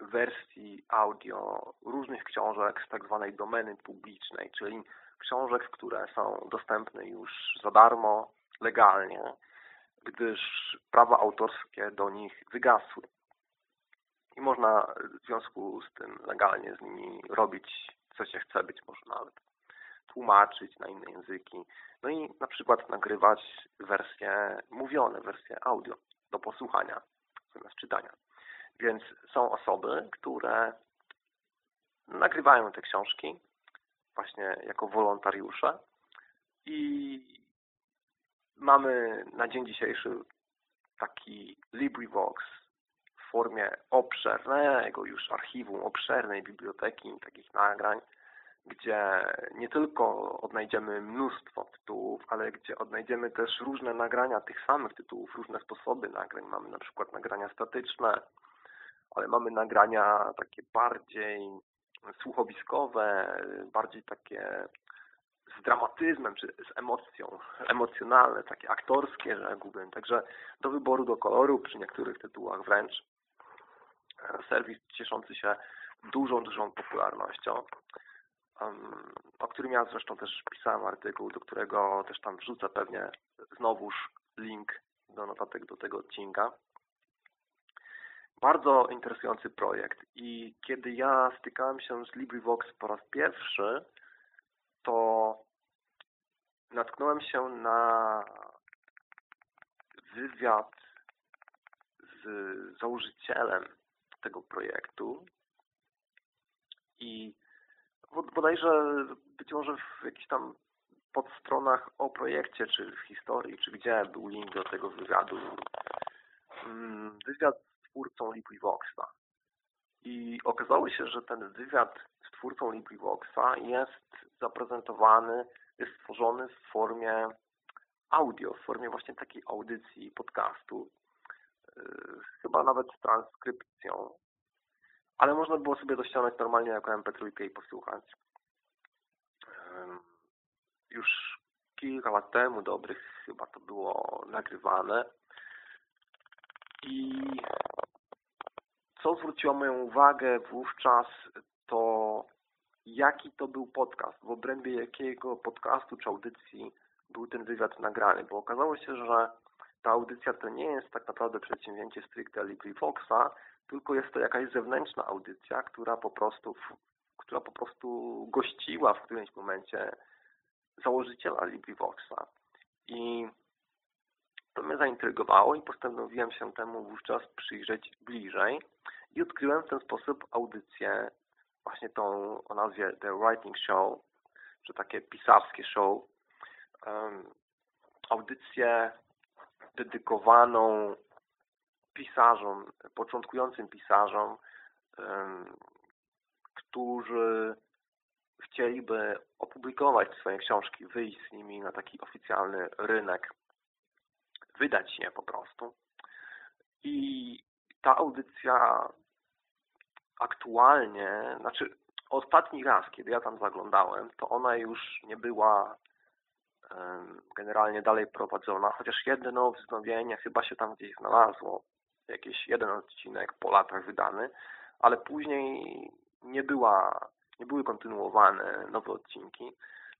wersji audio różnych książek z tak zwanej domeny publicznej, czyli książek, które są dostępne już za darmo, legalnie, gdyż prawa autorskie do nich wygasły. i można w związku z tym legalnie z nimi robić co się chce, być może nawet tłumaczyć na inne języki. No i na przykład nagrywać wersje mówione, wersje audio do posłuchania zamiast czytania. Więc są osoby, które nagrywają te książki właśnie jako wolontariusze i mamy na dzień dzisiejszy taki LibriVox w formie obszernego już archiwum, obszernej biblioteki takich nagrań, gdzie nie tylko odnajdziemy mnóstwo tytułów, ale gdzie odnajdziemy też różne nagrania tych samych tytułów, różne sposoby nagrań. Mamy na przykład nagrania statyczne, ale mamy nagrania takie bardziej słuchowiskowe, bardziej takie z dramatyzmem, czy z emocją, emocjonalne, takie aktorskie rzekłbym. Także do wyboru, do koloru, przy niektórych tytułach wręcz. Serwis cieszący się dużą, dużą popularnością, o którym ja zresztą też pisałem artykuł, do którego też tam wrzucę pewnie znowuż link do notatek do tego odcinka. Bardzo interesujący projekt i kiedy ja stykałem się z LibriVox po raz pierwszy, to natknąłem się na wywiad z założycielem tego projektu i bodajże być może w jakichś tam podstronach o projekcie, czy w historii, czy gdzie był link do tego wywiadu. Mm, wywiad z twórcą LibriVoxa. I okazało się, że ten wywiad z twórcą LibriVoxa jest zaprezentowany, jest stworzony w formie audio, w formie właśnie takiej audycji, podcastu, yy, chyba nawet z transkrypcją, ale można było sobie to ściągnąć normalnie jako MP3 i posłuchać. Już kilka lat temu, dobrych chyba to było nagrywane i co zwróciło moją uwagę wówczas, to jaki to był podcast, w obrębie jakiego podcastu czy audycji był ten wywiad nagrany, bo okazało się, że ta audycja to nie jest tak naprawdę przedsięwzięcie stricte LibriVoxa, tylko jest to jakaś zewnętrzna audycja, która po prostu, która po prostu gościła w którymś momencie założyciela LibriVoxa. I to mnie zaintrygowało i postanowiłem się temu wówczas przyjrzeć bliżej i odkryłem w ten sposób audycję, właśnie tą o nazwie The Writing Show, czy takie pisarskie show, um, audycję dedykowaną pisarzom, początkującym pisarzom, um, którzy chcieliby opublikować swoje książki, wyjść z nimi na taki oficjalny rynek, wydać je po prostu. I ta audycja aktualnie, znaczy ostatni raz, kiedy ja tam zaglądałem, to ona już nie była generalnie dalej prowadzona, chociaż jedno wznowienie chyba się tam gdzieś znalazło, jakiś jeden odcinek po latach wydany, ale później nie była, nie były kontynuowane nowe odcinki.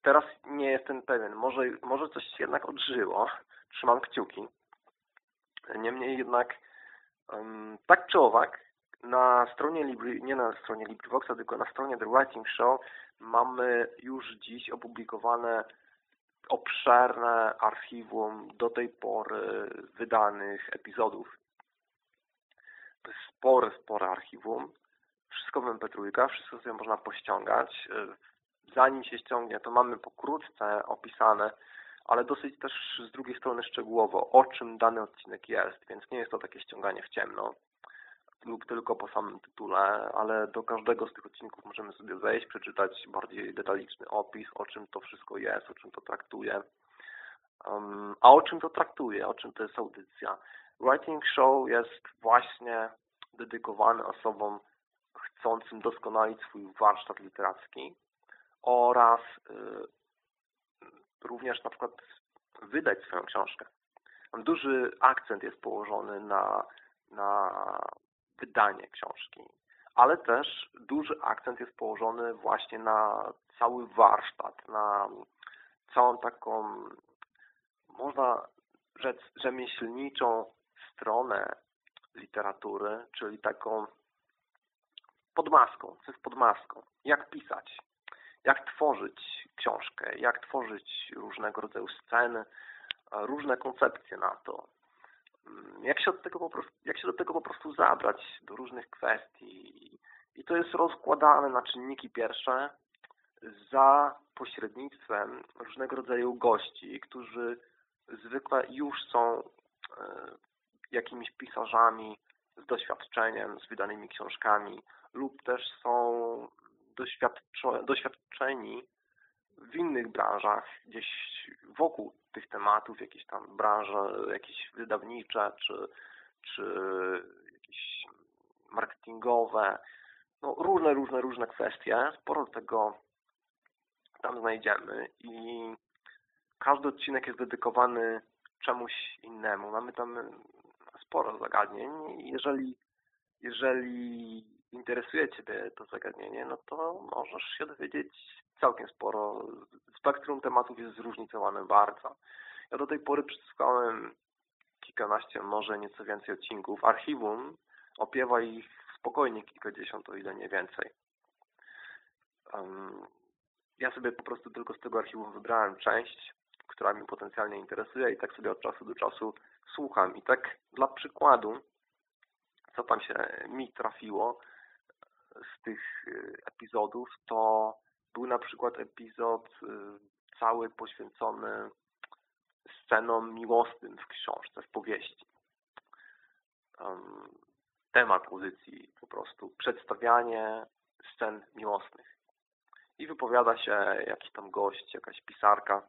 Teraz nie jestem pewien, może, może coś jednak odżyło, trzymam kciuki. Niemniej jednak tak czy owak, na stronie Libri, nie na stronie LibriVoxa, tylko na stronie The Writing Show mamy już dziś opublikowane obszerne archiwum do tej pory wydanych epizodów. To jest spore, spore archiwum. Wszystko w MP3, wszystko sobie można pościągać. Zanim się ściągnie, to mamy pokrótce opisane, ale dosyć też z drugiej strony szczegółowo, o czym dany odcinek jest, więc nie jest to takie ściąganie w ciemno lub tylko po samym tytule, ale do każdego z tych odcinków możemy sobie wejść, przeczytać bardziej detaliczny opis, o czym to wszystko jest, o czym to traktuje. Um, a o czym to traktuje, o czym to jest audycja? Writing Show jest właśnie dedykowany osobom chcącym doskonalić swój warsztat literacki oraz y, również na przykład wydać swoją książkę. Duży akcent jest położony na, na wydanie książki, ale też duży akcent jest położony właśnie na cały warsztat, na całą taką, można rzec, rzemieślniczą stronę literatury, czyli taką pod maską, co jest pod maską, jak pisać, jak tworzyć książkę, jak tworzyć różnego rodzaju sceny, różne koncepcje na to, mm, jak się, od tego po prostu, jak się do tego po prostu zabrać, do różnych kwestii. I to jest rozkładane na czynniki pierwsze za pośrednictwem różnego rodzaju gości, którzy zwykle już są e, jakimiś pisarzami z doświadczeniem, z wydanymi książkami lub też są doświadczeni w innych branżach, gdzieś wokół tych tematów, jakieś tam branże, jakieś wydawnicze, czy, czy jakieś marketingowe, no różne, różne, różne kwestie. Sporo tego tam znajdziemy i każdy odcinek jest dedykowany czemuś innemu. Mamy tam sporo zagadnień. Jeżeli, jeżeli interesuje Ciebie to zagadnienie, no to możesz się dowiedzieć całkiem sporo. Spektrum tematów jest zróżnicowane bardzo. Ja do tej pory przesłuchałem kilkanaście, może nieco więcej odcinków. Archiwum opiewa ich spokojnie kilkadziesiąt, o ile nie więcej. Um, ja sobie po prostu tylko z tego archiwum wybrałem część, która mi potencjalnie interesuje i tak sobie od czasu do czasu słucham. I tak dla przykładu, co tam się mi trafiło z tych y, epizodów, to był na przykład epizod y, cały poświęcony scenom miłosnym w książce, w powieści. Temat pozycji po prostu, przedstawianie scen miłosnych. I wypowiada się jakiś tam gość, jakaś pisarka,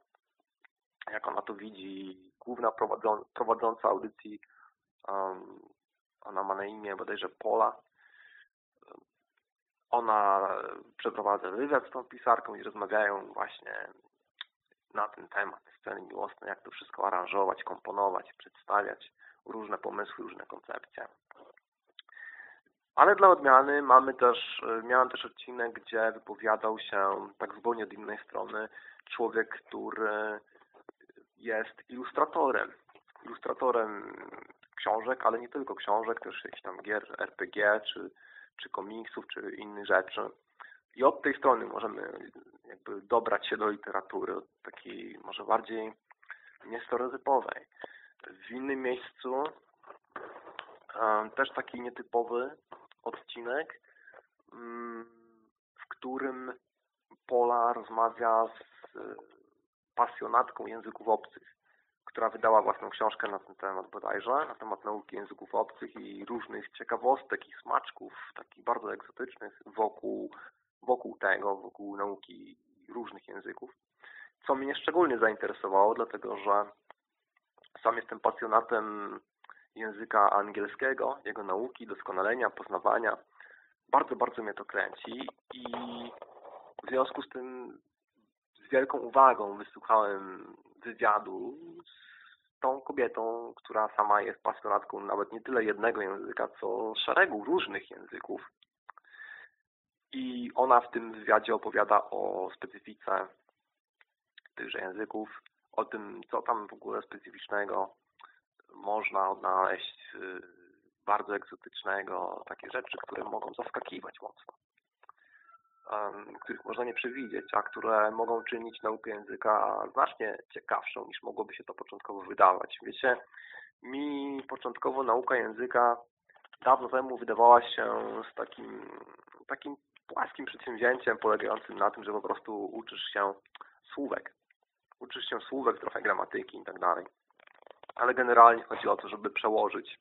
jak ona to widzi, główna prowadząca audycji, um, ona ma na imię bodajże Pola. Ona przeprowadza wywiad z tą pisarką i rozmawiają właśnie na ten temat sceny miłosne, jak to wszystko aranżować, komponować, przedstawiać, różne pomysły, różne koncepcje. Ale dla odmiany mamy też, miałem też odcinek, gdzie wypowiadał się tak zupełnie od innej strony człowiek, który jest ilustratorem. Ilustratorem książek, ale nie tylko książek, też jakichś tam gier RPG, czy, czy komiksów, czy innych rzeczy. I od tej strony możemy jakby dobrać się do literatury, takiej może bardziej niestereotypowej. W innym miejscu też taki nietypowy odcinek, mm, w którym Pola rozmawia z pasjonatką języków obcych, która wydała własną książkę na ten temat bodajże, na temat nauki języków obcych i różnych ciekawostek i smaczków, takich bardzo egzotycznych wokół, wokół tego, wokół nauki różnych języków. Co mnie szczególnie zainteresowało, dlatego że sam jestem pasjonatem języka angielskiego, jego nauki, doskonalenia, poznawania. Bardzo, bardzo mnie to kręci i w związku z tym z wielką uwagą wysłuchałem wywiadu z tą kobietą, która sama jest pasjonatką nawet nie tyle jednego języka, co szeregu różnych języków. I ona w tym wywiadzie opowiada o specyfice tychże języków, o tym, co tam w ogóle specyficznego można odnaleźć y, bardzo egzotycznego, takie rzeczy, które mogą zaskakiwać mocno których można nie przewidzieć, a które mogą czynić naukę języka znacznie ciekawszą niż mogłoby się to początkowo wydawać. Wiecie, mi początkowo nauka języka dawno temu wydawała się z takim, takim płaskim przedsięwzięciem polegającym na tym, że po prostu uczysz się słówek. Uczysz się słówek, trochę gramatyki i tak dalej. Ale generalnie chodzi o to, żeby przełożyć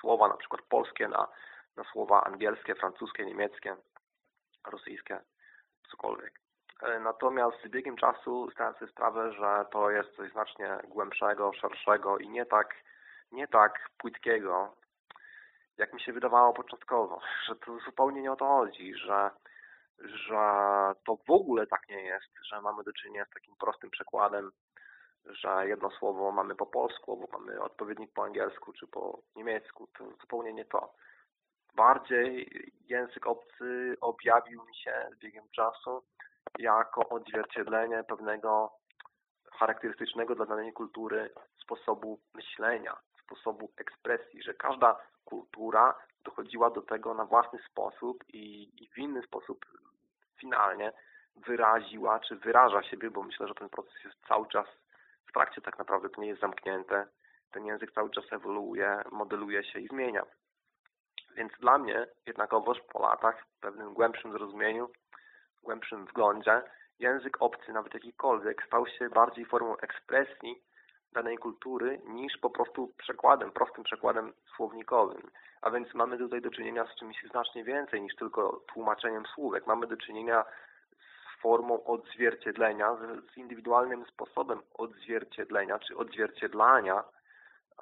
słowa na przykład polskie na, na słowa angielskie, francuskie, niemieckie rosyjskie, cokolwiek. E, natomiast z biegiem czasu zdałem sobie sprawę, że to jest coś znacznie głębszego, szerszego i nie tak, nie tak płytkiego, jak mi się wydawało początkowo, że to zupełnie nie o to chodzi, że, że to w ogóle tak nie jest, że mamy do czynienia z takim prostym przekładem, że jedno słowo mamy po polsku, albo mamy odpowiednik po angielsku czy po niemiecku. To zupełnie nie to bardziej język obcy objawił mi się z biegiem czasu jako odzwierciedlenie pewnego charakterystycznego dla danej kultury sposobu myślenia, sposobu ekspresji, że każda kultura dochodziła do tego na własny sposób i, i w inny sposób finalnie wyraziła, czy wyraża siebie, bo myślę, że ten proces jest cały czas w trakcie tak naprawdę, to nie jest zamknięte. Ten język cały czas ewoluuje, modeluje się i zmienia. Więc dla mnie jednakowoż po latach, w pewnym głębszym zrozumieniu, głębszym wglądzie, język obcy, nawet jakikolwiek, stał się bardziej formą ekspresji danej kultury niż po prostu przekładem, prostym przekładem słownikowym. A więc mamy tutaj do czynienia z czymś znacznie więcej niż tylko tłumaczeniem słówek. Mamy do czynienia z formą odzwierciedlenia, z, indywidualnym sposobem odzwierciedlenia czy odzwierciedlania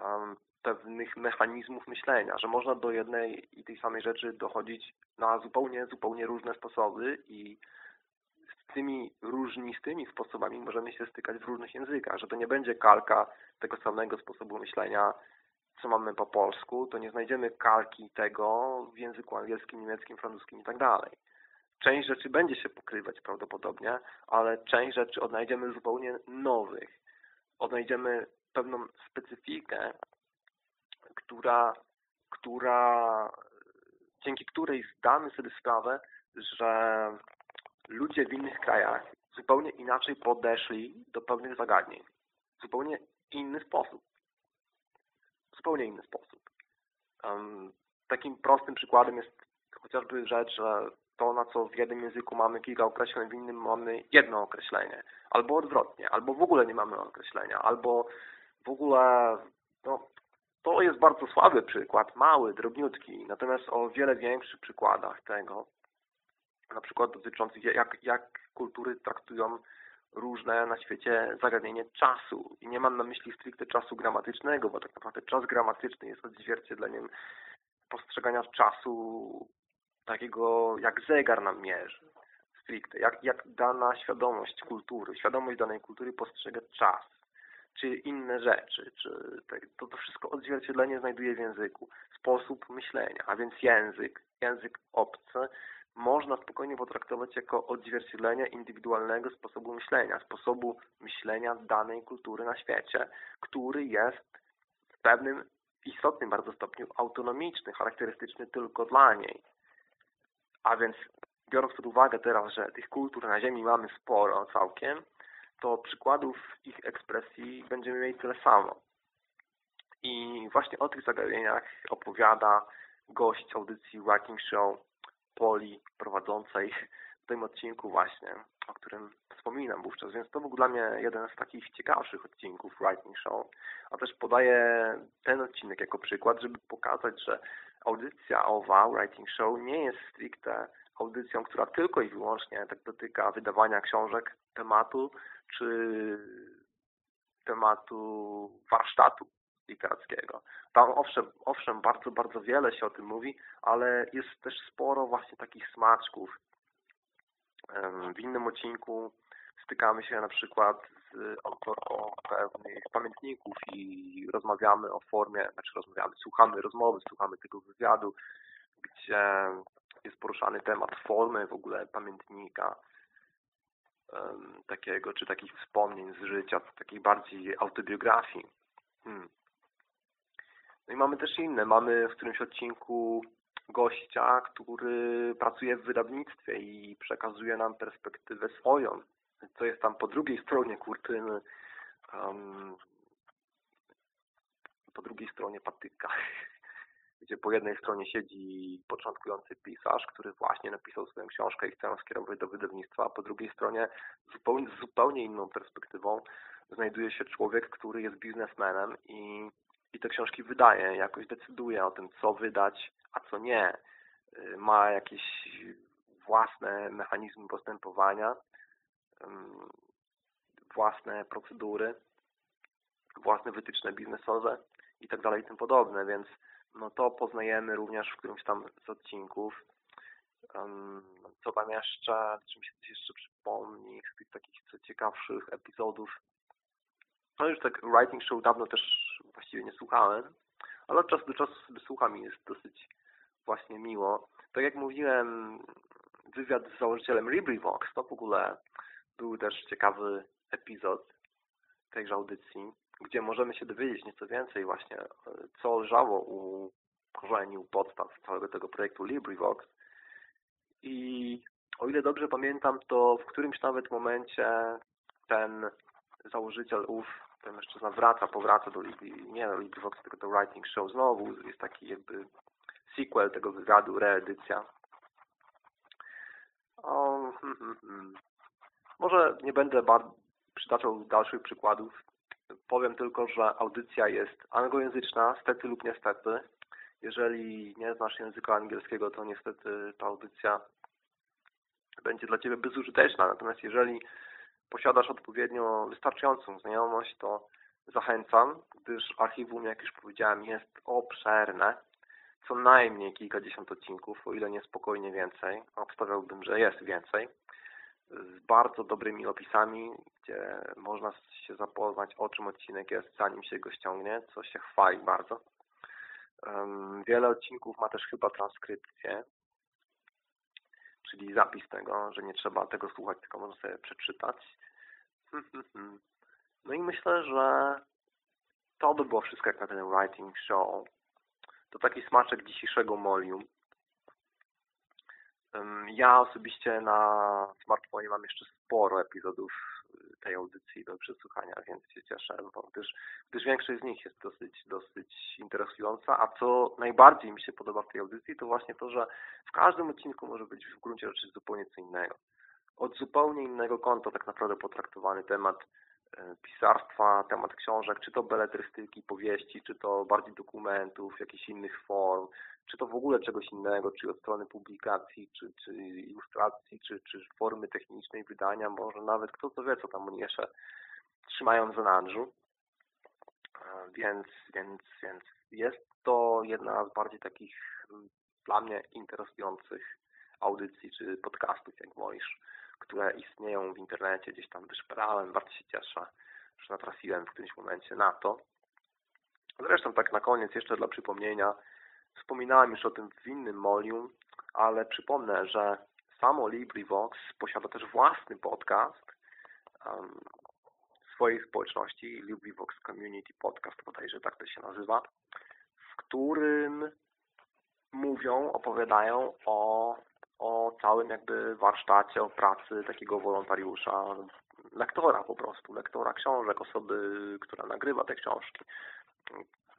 um, pewnych mechanizmów myślenia, że można do jednej i tej samej rzeczy dochodzić na zupełnie, zupełnie różne sposoby i z tymi różnistymi sposobami możemy się stykać w różnych językach, że to nie będzie kalka tego samego sposobu myślenia, co mamy po polsku, to nie znajdziemy kalki tego w języku angielskim, niemieckim, francuskim i tak dalej. Część rzeczy będzie się pokrywać prawdopodobnie, ale część rzeczy odnajdziemy zupełnie nowych. Odnajdziemy pewną specyfikę, która, która dzięki której zdamy sobie sprawę, że ludzie w innych krajach zupełnie inaczej podeszli do pewnych zagadnień. Zupełnie inny sposób. Zupełnie inny sposób. Um, takim prostym przykładem jest chociażby rzecz, że to, na co w jednym języku mamy kilka określeń, w innym mamy jedno określenie. Albo odwrotnie, albo w ogóle nie mamy określenia, albo w ogóle no, to jest bardzo słaby przykład, mały, drobniutki. Natomiast o wiele większych przykładach tego, na przykład dotyczących jak, jak kultury traktują różne na świecie zagadnienie czasu. I nie mam na myśli stricte czasu gramatycznego, bo tak naprawdę czas gramatyczny jest odzwierciedleniem postrzegania czasu takiego, jak zegar nam mierzy. Stricte, jak, jak dana świadomość kultury, świadomość danej kultury postrzega czas czy inne rzeczy, czy to, to wszystko odzwierciedlenie znajduje w języku. Sposób myślenia, a więc język, język obcy można spokojnie potraktować jako odzwierciedlenie indywidualnego sposobu myślenia, sposobu myślenia danej kultury na świecie, który jest w pewnym istotnym bardzo stopniu autonomiczny, charakterystyczny tylko dla niej. A więc biorąc pod uwagę teraz, że tych kultur na Ziemi mamy sporo całkiem, to przykładów ich ekspresji będziemy mieli tyle samo. I właśnie o tych zagadnieniach opowiada gość audycji Writing Show Poli prowadzącej w tym odcinku właśnie, o którym wspominam wówczas, więc to był dla mnie jeden z takich ciekawszych odcinków Writing Show, a też podaję ten odcinek jako przykład, żeby pokazać, że audycja owa, Writing Show, nie jest stricte audycją, która tylko i wyłącznie tak dotyka wydawania książek, tematu, czy tematu warsztatu literackiego. Tam owszem, owszem, bardzo, bardzo wiele się o tym mówi, ale jest też sporo właśnie takich smaczków. W innym odcinku stykamy się na przykład z autorką pewnych pamiętników i rozmawiamy o formie, znaczy rozmawiamy, słuchamy rozmowy, słuchamy tego wywiadu, gdzie jest poruszany temat formy w ogóle pamiętnika, takiego, czy takich wspomnień z życia, takiej bardziej autobiografii. Hmm. No i mamy też inne. Mamy w którymś odcinku gościa, który pracuje w wydawnictwie i przekazuje nam perspektywę swoją, co jest tam po drugiej stronie kurtyny, um, po drugiej stronie patyka gdzie po jednej stronie siedzi początkujący pisarz, który właśnie napisał swoją książkę i chce ją skierować do wydawnictwa, a po drugiej stronie zupełnie, z zupełnie inną perspektywą znajduje się człowiek, który jest biznesmenem i, i te książki wydaje, jakoś decyduje o tym, co wydać, a co nie. Y, ma jakieś własne mechanizmy postępowania, własne procedury, własne wytyczne biznesowe i tak dalej i tym podobne, więc no to poznajemy również w którymś tam z odcinków. Co tam jeszcze, czym się jeszcze przypomni z tych takich co ciekawszych epizodów. No już tak writing show dawno też właściwie nie słuchałem, ale od czasu do czasu sobie słucham i jest dosyć właśnie miło. Tak jak mówiłem, wywiad z założycielem LibriVox to w ogóle był też ciekawy epizod tejże audycji gdzie możemy się dowiedzieć nieco więcej właśnie, co leżało u korzeni, u podstaw całego tego projektu LibriVox. I o ile dobrze pamiętam, to w którymś nawet momencie ten założyciel ów, ten mężczyzna wraca, powraca do Libri, nie do LibriVox, tylko do Writing Show znowu. Jest taki jakby sequel tego wywiadu, reedycja. O, hmm, hmm, hmm. Może nie będę przytaczał dalszych przykładów. Powiem tylko, że audycja jest anglojęzyczna, stety lub niestety. Jeżeli nie znasz języka angielskiego, to niestety ta audycja będzie dla Ciebie bezużyteczna. Natomiast jeżeli posiadasz odpowiednio wystarczającą znajomość, to zachęcam, gdyż archiwum, jak już powiedziałem, jest obszerne. Co najmniej kilkadziesiąt odcinków, o ile nie spokojnie więcej. Obstawiałbym, że jest więcej z bardzo dobrymi opisami, gdzie można się zapoznać, o czym odcinek jest, zanim się go ściągnie, co się chwali bardzo. Wiele odcinków ma też chyba transkrypcję, czyli zapis tego, że nie trzeba tego słuchać, tylko można sobie przeczytać. No i myślę, że to by było wszystko jak na ten writing show. To taki smaczek dzisiejszego molium. Ja osobiście na smartfonie mam jeszcze sporo epizodów y, tej audycji do przesłuchania, więc się cieszę, bo gdyż, gdyż większość z nich jest dosyć, dosyć interesująca, a co najbardziej mi się podoba w tej audycji, to właśnie to, że w każdym odcinku może być w gruncie rzeczy zupełnie co innego. Od zupełnie innego kąta tak naprawdę potraktowany temat pisarstwa, temat książek, czy to beletrystyki, powieści, czy to bardziej dokumentów, jakichś innych form, czy to w ogóle czegoś innego, czy od strony publikacji, czy, czy ilustracji, czy, czy formy technicznej wydania, może nawet kto to wie, co tam oni jeszcze trzymają w zanadrzu. E, więc, więc, więc jest to jedna z bardziej takich mm, dla mnie interesujących audycji, czy podcastów, jak wolisz które istnieją w internecie, gdzieś tam wyszperałem, bardzo się cieszę, że natrafiłem w którymś momencie na to. Zresztą tak na koniec jeszcze dla przypomnienia, wspominałem już o tym w innym molium, ale przypomnę, że samo LibriVox posiada też własny podcast um, swojej społeczności, LibriVox Community Podcast, bodajże tak to się nazywa, w którym mówią, opowiadają o o całym jakby warsztacie, o pracy takiego wolontariusza, lektora po prostu, lektora książek, osoby, która nagrywa te książki.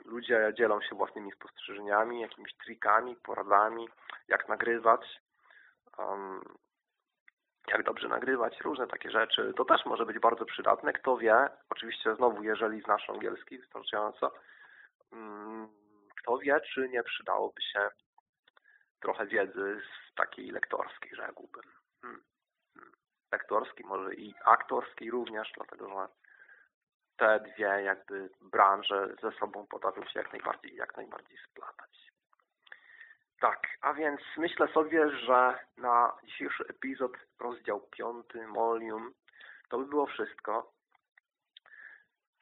Ludzie dzielą się własnymi spostrzeżeniami, jakimiś trikami, poradami, jak nagrywać, um, jak dobrze nagrywać, różne takie rzeczy. To też może być bardzo przydatne. Kto wie, oczywiście znowu, jeżeli znasz angielski wystarczająco, um, kto wie, czy nie przydałoby się trochę wiedzy z takiej lektorskiej, rzekłbym. Hmm. hmm. Może i aktorskiej również, dlatego że te dwie jakby branże ze sobą potrafią się jak najbardziej, jak najbardziej splatać. Tak, a więc myślę sobie, że na dzisiejszy epizod, rozdział piąty, Molium, to by było wszystko.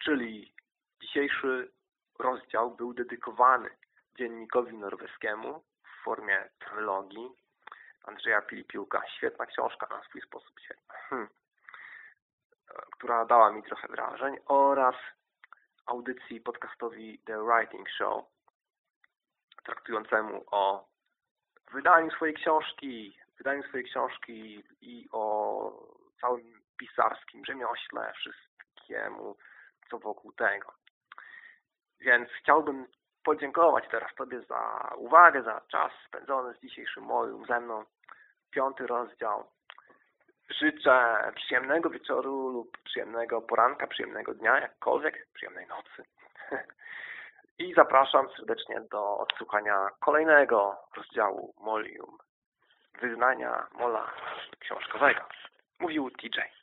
Czyli dzisiejszy rozdział był dedykowany dziennikowi norweskiemu, formie trylogii Andrzeja Pilipiłka. Świetna książka na swój sposób świetna. Hmm. Która dała mi trochę wrażeń oraz audycji podcastowi The Writing Show traktującemu o wydaniu swojej książki, wydaniu swojej książki i o całym pisarskim rzemiośle, wszystkiemu, co wokół tego. Więc chciałbym podziękować teraz Tobie za uwagę, za czas spędzony z dzisiejszym moim ze mną. Piąty rozdział. Życzę przyjemnego wieczoru lub przyjemnego poranka, przyjemnego dnia, jakkolwiek, przyjemnej nocy. I zapraszam serdecznie do odsłuchania kolejnego rozdziału Molium. Wyznania Mola książkowego. Mówił TJ.